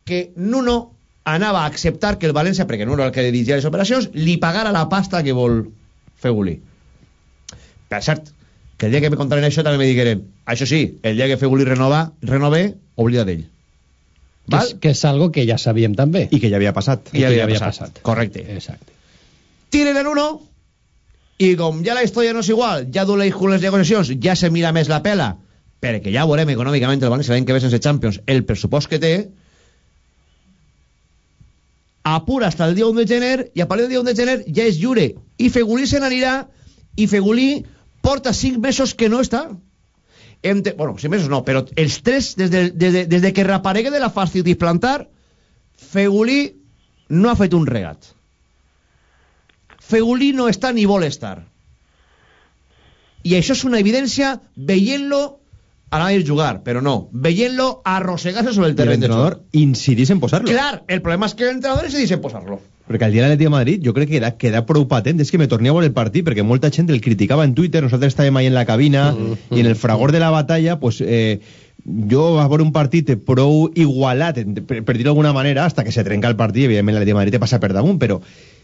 que Nuno anava a acceptar que el València, perquè Nuno era el que dirigia les operacions, li pagara la pasta que vol Feguli. Per cert, que el dia que me contaren això també me digueren això sí, el dia que Feguli renova, renove, oblida d'ell. Que és, que és algo que ja sabíem també. I que ja havia passat. I ja que havia, ja passat. Correcte. Exacte. Tiren en uno i com ja la història no és igual, ja du l'eix les negociacions, ja se mira més la pela, perquè ja veurem econòmicament el València l'any que ve sense Champions el pressupost que té, apura hasta el dia 1 de gener i a partir del dia 1 de gener ja és lliure. I Fegulí se n'anirà i Fegulí porta 5 mesos que no està. Entre, bueno, 5 mesos no, però els 3 des de, des de, des de que reaparegue de la fascitis plantar Fegulí no ha fet un regat. Fegulí no està ni vol estar. I això és una evidència veient-lo a jugar, però no, veient-lo arrossegar-se sobre el I el entrenador incidís en posar-lo. Clar, el problema és que l'entrenador decidís en posar-lo. Perquè el dia de l'Atleti de Madrid jo crec que queda, queda prou patent. És que me torné a veure el partit perquè molta gent el criticava en Twitter, nosaltres estàvem ahí en la cabina Mm-hmm. i en el fragor de la batalla, pues, eh, jo va veure un partit prou igualat, per, per dir-ho d'alguna manera, hasta que se trenca el partit, evidentment l'Atleti de Madrid te passa per damunt, però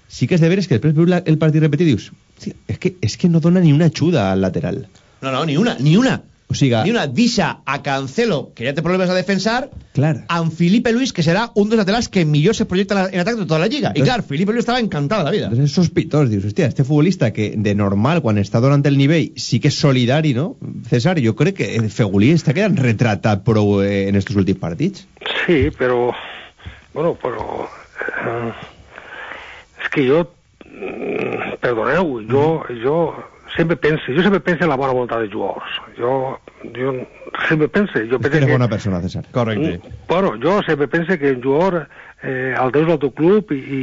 sí que és de veres que després veus la- el partit repetit i dius, "Hòstia, és que, és que no dona ni una ajuda al lateral. No, no, ni una, ni una. O siga, Ni una. Deixa a Cancelo, que ja té problemes a defensar, clar. amb Felipe Luis, que serà un dels laterals que millor se projecta en la- en atac de tota la lliga. I Entonces- clar, Felipe Luis estava encantada de la vida. Entonces es sospitós, dius, hòstia, este futbolista que de normal, quan està donant el nivell, sí que és solidari, no? César, jo crec que Fegulí està quedant retratat prou eh, en estos últims partits. Sí, però... Bueno, però... Eh, és que jo... mm, Perdoneu, jo, jo sempre penso, jo sempre penso en la bona voluntat dels jugadors. Jo, jo sempre penso... Jo És penso que eres que, bona persona, César. Correcte. Bueno, jo sempre penso que un jugador eh, el deus al teu club i, i,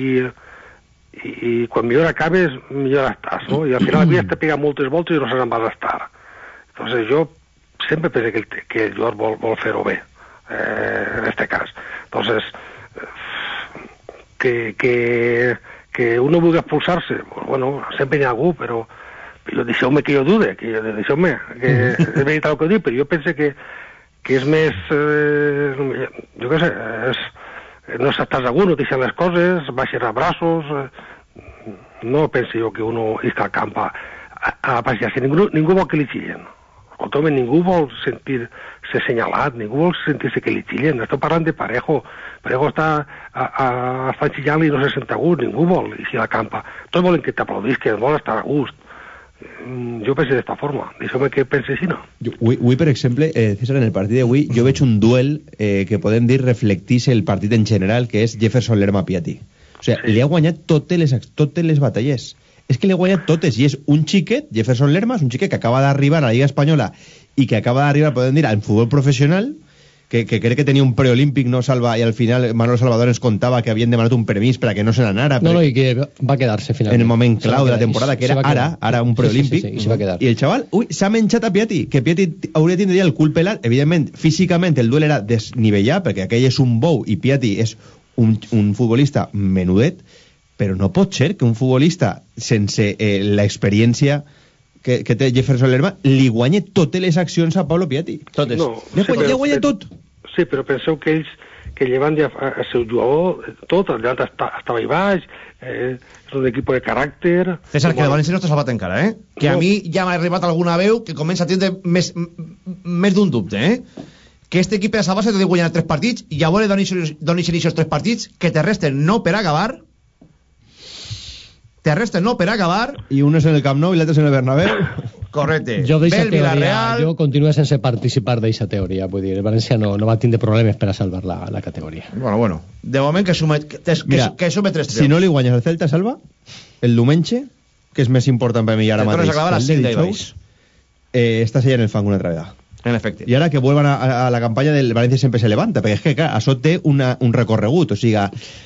i, i quan millor acabes, millor estàs, no? I al final la vida te pega moltes voltes i no saps on vas estar. Entonces jo sempre penso que el, que el jugador vol, vol fer-ho bé, eh, en este cas. Entonces, eh, que, que, que uno vulgui expulsar-se, pues, bueno, sempre hi ha algú, però però deixeu-me que jo dude, que deixeu-me, que és veritat el que dic, però jo penso que, que és més, eh, jo què sé, és, no s'està segur, no deixen les coses, baixen a braços, eh, no penso jo que uno isca al camp a, a, a passear-se, ningú, ningú vol que li xillen. Escolta'm, ningú vol sentir-se senyalat, ningú vol sentir-se que li xillen. Estem parlant de Parejo. Parejo està, a, a, està xillant i no se sent a gust, ningú vol eixir al camp. Tots volen que t'aplaudisquen, volen estar a gust. Jo penso d'esta forma. Deixeu-me que pensi així, no? Jo, avui, avui, per exemple, eh, César, en el partit d'avui, jo veig un duel eh, que podem dir reflectís el partit en general, que és Jefferson Lerma Piatti. O sigui, sí. li ha guanyat totes les, totes les batalles. És que li ha guanyat totes, i és un xiquet, Jefferson Lerma, és un xiquet que acaba d'arribar a la Lliga Espanyola i que acaba d'arribar, podem dir, al futbol professional, que, que crec que tenia un preolímpic, no Salva, i al final Manolo Salvador ens contava que havien demanat un permís per a que no se n'anara. No, no, i que va quedar-se en finalment. el moment clau de la temporada, que era ara, ara un Sí, sí, preolímpic. sí, sí, i se va quedar. I el xaval, ui, s'ha menjat a Piatti, que Piatti hauria de tindre el cul pelat. Evidentment, físicament el duel era desnivellat, perquè aquell és un bou i Piatti és un, un futbolista menudet, però no pot ser que un futbolista sense eh, l'experiència que, que té Jefferson Lerma li guanye totes les accions a Pablo Piatti. Totes. No, Li ha sí, guanyat, però- tot. Sí, però penseu que ells que llevan ja a, a seu jugador tot, el llevant està, estava ahí baix, eh, és un equip de caràcter... César, que el València no està salvat encara, eh? Que a No. mi ja m'ha arribat alguna veu que comença a tindre més, més d'un dubte, eh? Que este equip de salvar-se té de guanyar tres partits i a veure d'on ixen aquests tres partits que te resten no per acabar te resten no per acabar. I un és en el Camp Nou i l'altre és en el Bernabéu. Correcte. Jo d'eixa el teoria, Villarreal jo continuo sense participar d'eixa teoria, vull dir, el València no, no va tindre problemes per a salvar la, la categoria. bueno, bueno, de moment que sume, que, que, Mira, que sume tres si no li guanyes el Celta, Salva, el diumenge, que és més important per mi ara mateix, el de dijous, eh, estàs allà en el fang una altra vegada. En efecte Y ahora que vuelvan a, a- a la campaña del Valencia siempre se levanta, porque es que, claro, això té una, un recorregut, o sigui,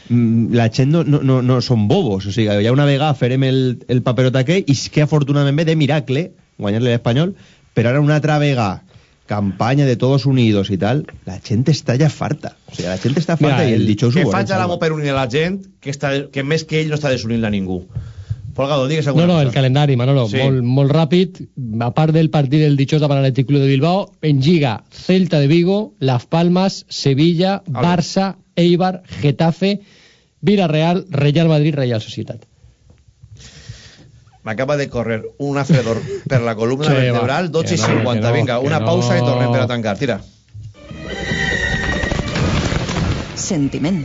mm, la gent no, no, no, són bobos, o sigui, ja una vegada farem el, el paperot aquell, i és que afortunadament ve de miracle, guanyar-li l'Espanyol, però ara una altra vegada, campanya de todos unidos i tal, la gent està ja farta. O sigui, la gent està farta Mira, i el dijous que faig a l'amo per unir la gent que, està, que més que ell no està desunint a ningú Folgado, digues No, alguna no, el cosa calendari, Manolo, Sí. molt, molt ràpid. A part del partit del dijous davant l'Atlètic Club de Bilbao, en Lliga, Celta de Vigo, Las Palmas, Sevilla, Barça, Eibar, Getafe, Villarreal, Real Madrid, Real Societat. M'acaba de correr un afredor per la columna Sí, vertebral, 12 i Que no, 50. que no, Vinga, una no. pausa i tornem per a tancar. Tira. Sentiment.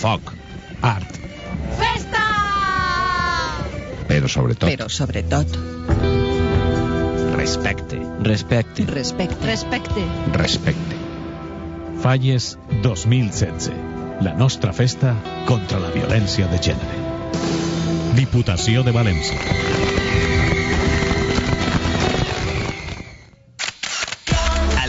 Foc. Art. Però sobretot, Però sobretot, respecte. Respecte. respecte. Respecte. Respecte. Falles 2016. La nostra festa contra la violència de gènere. Diputació de València.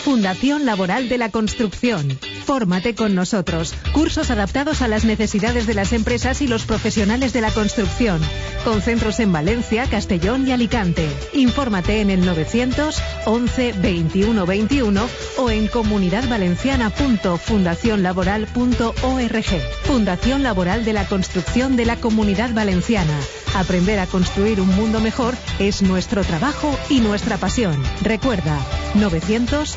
Fundación Laboral de la Construcción. Fórmate con nosotros. Cursos adaptados a las necesidades de las empresas y los profesionales de la construcción. Con centros en Valencia, Castellón y Alicante. Infórmate en el 900 11 21 21 o en comunidadvalenciana.fundacionlaboral.org. Fundación Laboral de la Construcción de la Comunidad Valenciana. Aprender a construir un mundo mejor es nuestro trabajo y nuestra pasión. Recuerda, 900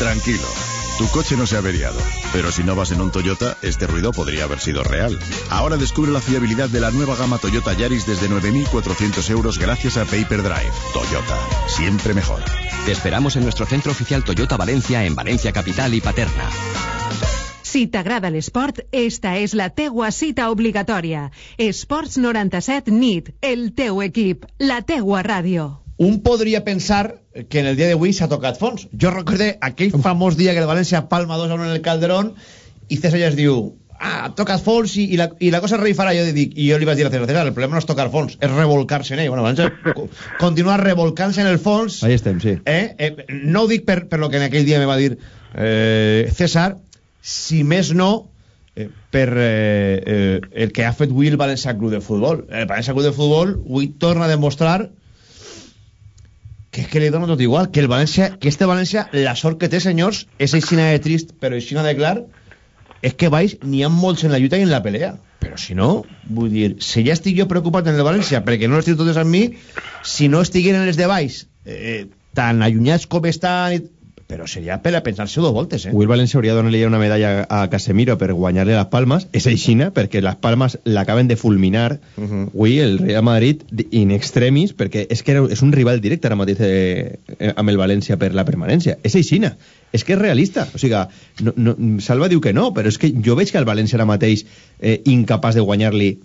Tranquilo, tu coche no se ha averiado, pero si no vas en un Toyota, este ruido podría haber sido real. Ahora descubre la fiabilidad de la nueva gama Toyota Yaris desde 9.400 euros gracias a Paper Drive. Toyota, siempre mejor. Te esperamos en nuestro centro oficial Toyota Valencia en Valencia Capital y Paterna. Si t'agrada l'esport, esta és la teua cita obligatòria. Esports 97 NIT, el teu equip, la teua ràdio. Un podria pensar que en el dia d'avui s'ha tocat fons. Jo recordé aquell famós dia que el València palma 2 a 1 en el Calderón i César ja es diu ah, tocat fons i, i, la, i la cosa es reifarà. Jo dic, i jo li vaig dir a César, César, el problema no és tocar fons, és revolcar-se en ell. Bueno, València co- continua revolcant-se en el fons. Ahí estem, sí. Eh? Eh, no ho dic per, per lo que en aquell dia me va dir eh, César, si més no eh, per eh, eh, el que ha fet avui el València Club de Futbol. El València Club de Futbol avui torna a demostrar que és que li dona tot igual, que el València, que este València, la sort que té, senyors, és aixina de trist, però aixina de clar, és que baix n'hi ha molts en la lluita i en la pelea. Però si no, vull dir, si ja estic jo preocupat en el València, perquè no estic totes amb mi, si no estigueren els de baix eh, tan allunyats com estan, però seria per a pensar-se dos voltes, eh? Avui el València hauria de donar-li una medalla a Casemiro per guanyar-li les Palmes. És aixina, perquè les Palmes l'acaben de fulminar. Uh -huh. Avui el Real Madrid in extremis, perquè és que era, és un rival directe ara mateix eh, eh, amb el València per la permanència. És aixina. És que és realista. O sigui, no, no, Salva diu que no, però és que jo veig que el València ara mateix eh, incapaç de guanyar-li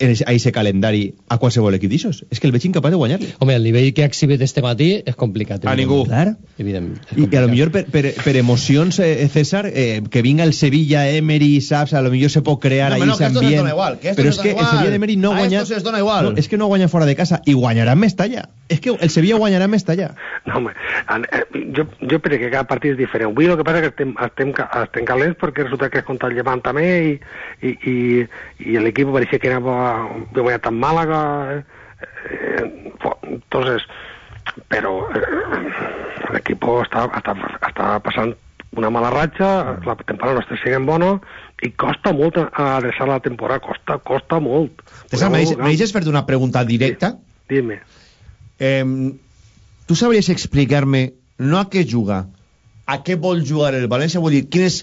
a ese calendari a qualsevol equip d'aixòs. És que el veig incapaç de guanyar-li. Home, el nivell que ha exhibit este matí és complicat. A ningú. Clar. Evident. I, i a lo millor per, per, per emocions, eh, César, eh, que vinga el Sevilla, Emery, saps? A lo millor se pot crear No, ahí no, que ese ambient. dona igual, que estos Però és que dona el Sevilla igual. de Emery no A guanya... estos les dona igual. No, és que no guanya fora de casa i guanyarà en Mestalla. És que el Sevilla guanyarà més talla. No, home, eh, jo, jo crec que cada partit és diferent. Avui el que passa és que estem, estem, estem calents perquè resulta que és contra el Llevant també i, i, i, i l'equip pareixia que anava de guanyar tan Màlaga. Eh, eh, entonces, però eh, l'equip està, està, està passant una mala ratxa, la temporada no està sent bona i costa molt adreçar la temporada, costa, costa molt. Me deixes fer-te una pregunta directa? Dime. Eh, tu sabries explicar-me no a què juga, a què vol jugar el València? Vull dir, quin és...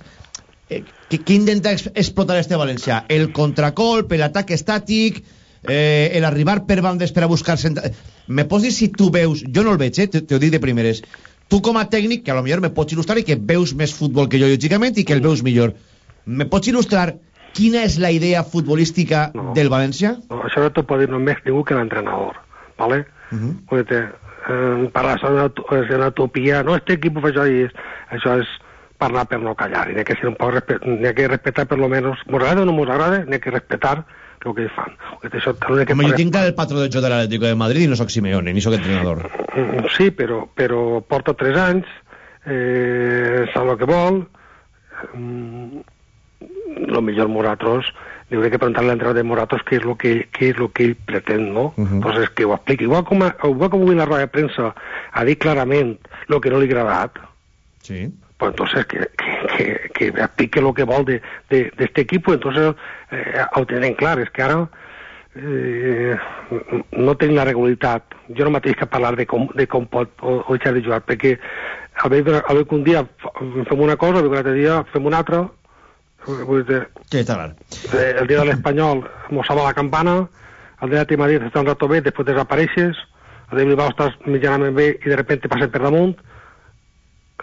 Eh, què, intenta ex explotar este València? El contracolp, l'atac estàtic, eh, el arribar per bandes per a buscar... Centra... Me pots dir si tu veus... Jo no el veig, eh? te, te ho dic de primeres. Tu com a tècnic, que a lo millor me pots il·lustrar i que veus més futbol que jo, lògicament, i que el veus millor. Me pots il·lustrar quina és la idea futbolística no. del València? No, això no t'ho pot dir només ningú que l'entrenador, ¿vale? Uh -huh. Dir, eh, parlar és una utopia, no, este equip fa això i això és parlar per no callar, i n'hi ha que ser un poc n'hi ha que respetar per lo menos, mos agrada o no mos agrada, n'hi ha que respetar el que fan. Això, l'únic que Home, jo tinc el patró de joc de l'Atlético de Madrid i no sóc Simeone, ni sóc entrenador. Mm, Sí, però, però porta tres anys, eh, sap el que vol, mm, lo millor Moratos, li hauré que preguntar a l'entrenador de Moratos què és lo que, què és lo que ell pretén, no? Mhm. Entonces, que ho expliqui. Igual com, a, igual com avui la roda de premsa ha dit clarament lo que no li ha agradat, Sí. pues entonces que, que, que, que explique lo que vol de, de, de este equipo, entonces eh, ho tenen clar, és que ara eh, no tenim la regularitat. Jo no mateix que parlar de com, de com pot o, o deixar de jugar, perquè a veure, a veure que un dia fem una cosa, a veure que l'altre dia fem una altra, vull dir, Sí, clar. eh, el dia de l'Espanyol mos salva la campana, el dia de Madrid està un rato bé, després desapareixes, el de Bilbao estàs mitjanament bé i de repente passen per damunt,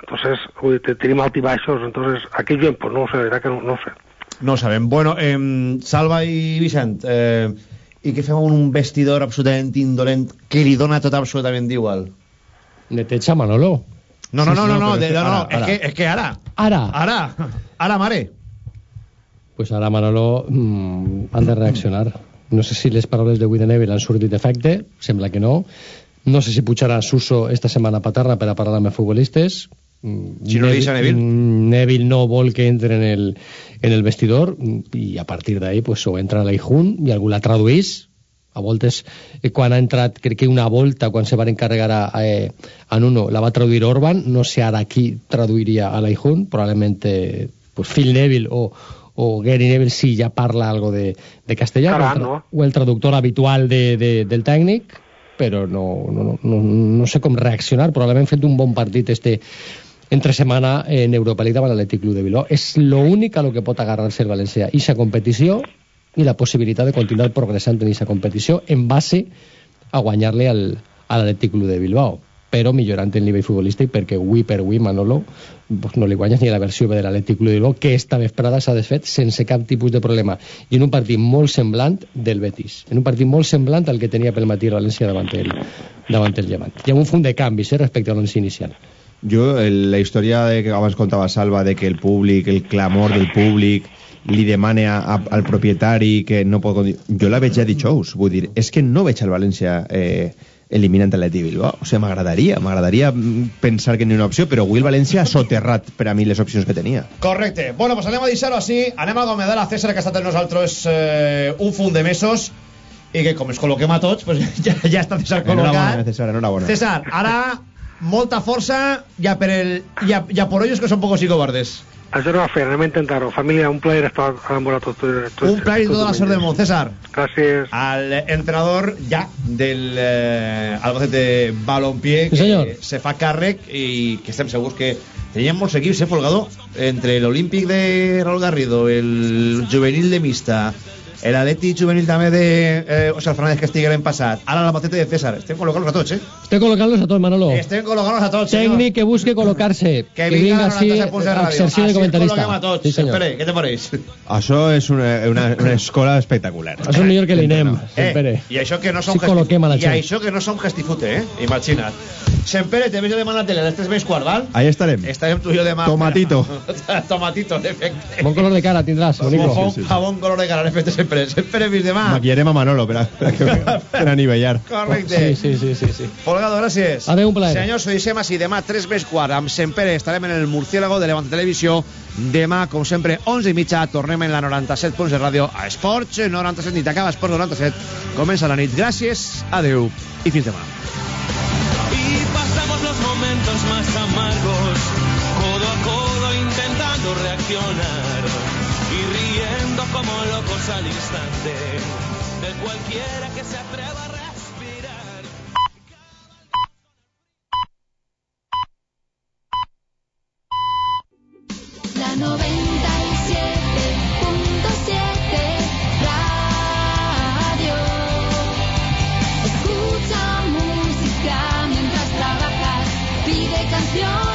entonces, vull dir, tenim alt i baixos, entonces, aquí juguem, pues no ho sé, veritat que no, no ho sé. No ho sabem. Bueno, eh, Salva i Vicent, eh, i què fem amb un vestidor absolutament indolent que li dona tot absolutament igual? Neteja Manolo. No, no, Sí, no, sí, no, no, però de, és que no, no, ara, és ara. que, és que ara, Ara. ara, ara, mare. Pues ara Manolo mm, han de reaccionar. No sé si les paraules de Widen Neville han sortit d'efecte, sembla que no. No sé si pujarà Suso esta setmana a Paterna per a parlar amb futbolistes. Mm, Si no li Neville. Neville no vol que entre en el, en el vestidor i a partir d'ahí pues, o entra l'Aijun i algú la traduís a voltes, eh, quan ha entrat, crec que una volta, quan se van encarregar a, a, a Nuno, la va traduir Orban, no sé ara qui traduiria a l'Aijun, probablement eh, pues Phil Neville o, o Gary Neville sí ja parla algo de, de castellà, Caram, o, el o el traductor habitual de, de, del tècnic, però no, no, no, no, sé com reaccionar, probablement fent un bon partit este entre setmana en Europa League davant l'Atlètic Club de Bilbao. És l'únic a lo que pot agarrar-se el València. Ixa competició i la possibilitat de continuar progressant en aquesta competició en base a guanyar-li al, a l'Atlètic Club de Bilbao però millorant el nivell futbolístic perquè avui per avui Manolo pues, no li guanyes ni a la versió de l'Atlètic Club de Bilbao que esta vesprada s'ha desfet sense cap tipus de problema. I en un partit molt semblant del Betis. En un partit molt semblant al que tenia pel matí València davant el, davant el Llevant hi ha un punt de canvis eh, respecte a l'onze inicial. Jo, el, la història de que abans contava Salva de que el públic, el clamor del públic li demane a, a, al propietari que no pot... Jo la veig ja dijous, vull dir, és que no veig al València eh, eliminant l'Atleti Bilbao. O sigui, m'agradaria, m'agradaria pensar que n'hi ha una opció, però avui el València ha soterrat per a mi les opcions que tenia. Correcte. Bueno, pues anem a deixar-ho així. Anem a gomedar a César, que ha estat amb nosaltres eh, un fund de mesos i que com ens col·loquem a tots, pues ja, ja està César Enhorabona, col·locat. César, enhorabona. César, ara molta força ya, per el, ya, ya por ellos que son pocos y cobardes. Això no va fer, anem a intentar-ho. Família, un plaer estar amb vosaltres. tots- Un plaer y tots toda la suerte del mundo. César. Gracias. Al entrenador ya del eh, Albacete Balompié, que Sí, senyor. se fa càrrec i que estem segurs que teníem molts equips, eh, Folgado? Entre l'Olímpic de Raúl Garrido, el juvenil de Mista, el Atleti juvenil també de eh, Oscar Fernández que estigui l'any passat, ara l'Albacete de César. Estem col·locant-los a tots, eh? estem col·locant-los a tots Manolo Estem col·locant-los a tots, senyor. tècnic que busque col·locar-se Que vinga, així a 97 punts de ràdio. exerció de Així comentarista col·loquem a tots. sí, senyor. Espere, què te pareix? Això és una, una, una escola espectacular. això és millor que l'INEM Eh, Sempere. I això que no som Sí, la I això que no som gestifute, eh? Imagina't. Sempere, te veig demà a la tele a les 3 més quart, val? Ahí estarem. Estarem tu i jo demà. Tomatito. Tomatito, en efecte. bon color de cara tindràs bonico. Bon, a bon color de cara, en efecte, Sempere. Sempre, sempre fins demà. Maquillarem a Manolo per a, per a, que, per a anivellar. Correcte. Sí, sí, sí, sí, sí. Folgado, gràcies. Adéu, un plaer. Senyors, ho deixem així. Demà 3 més quart amb Sempere estarem en el Murciélago de Levante Televisió. Demà, com sempre, 11 i mitja, tornem en la 97 punts de ràdio a Esports 97 nit. Acaba Esports 97. Comença la nit. Gràcies, adeu i fins demà. Y pasamos los momentos más amargos, codo a codo intentando reaccionar como locos al instante de cualquiera que se atreva a respirar. La 97.7 Radio. Escucha música mientras trabajas, pide canciones.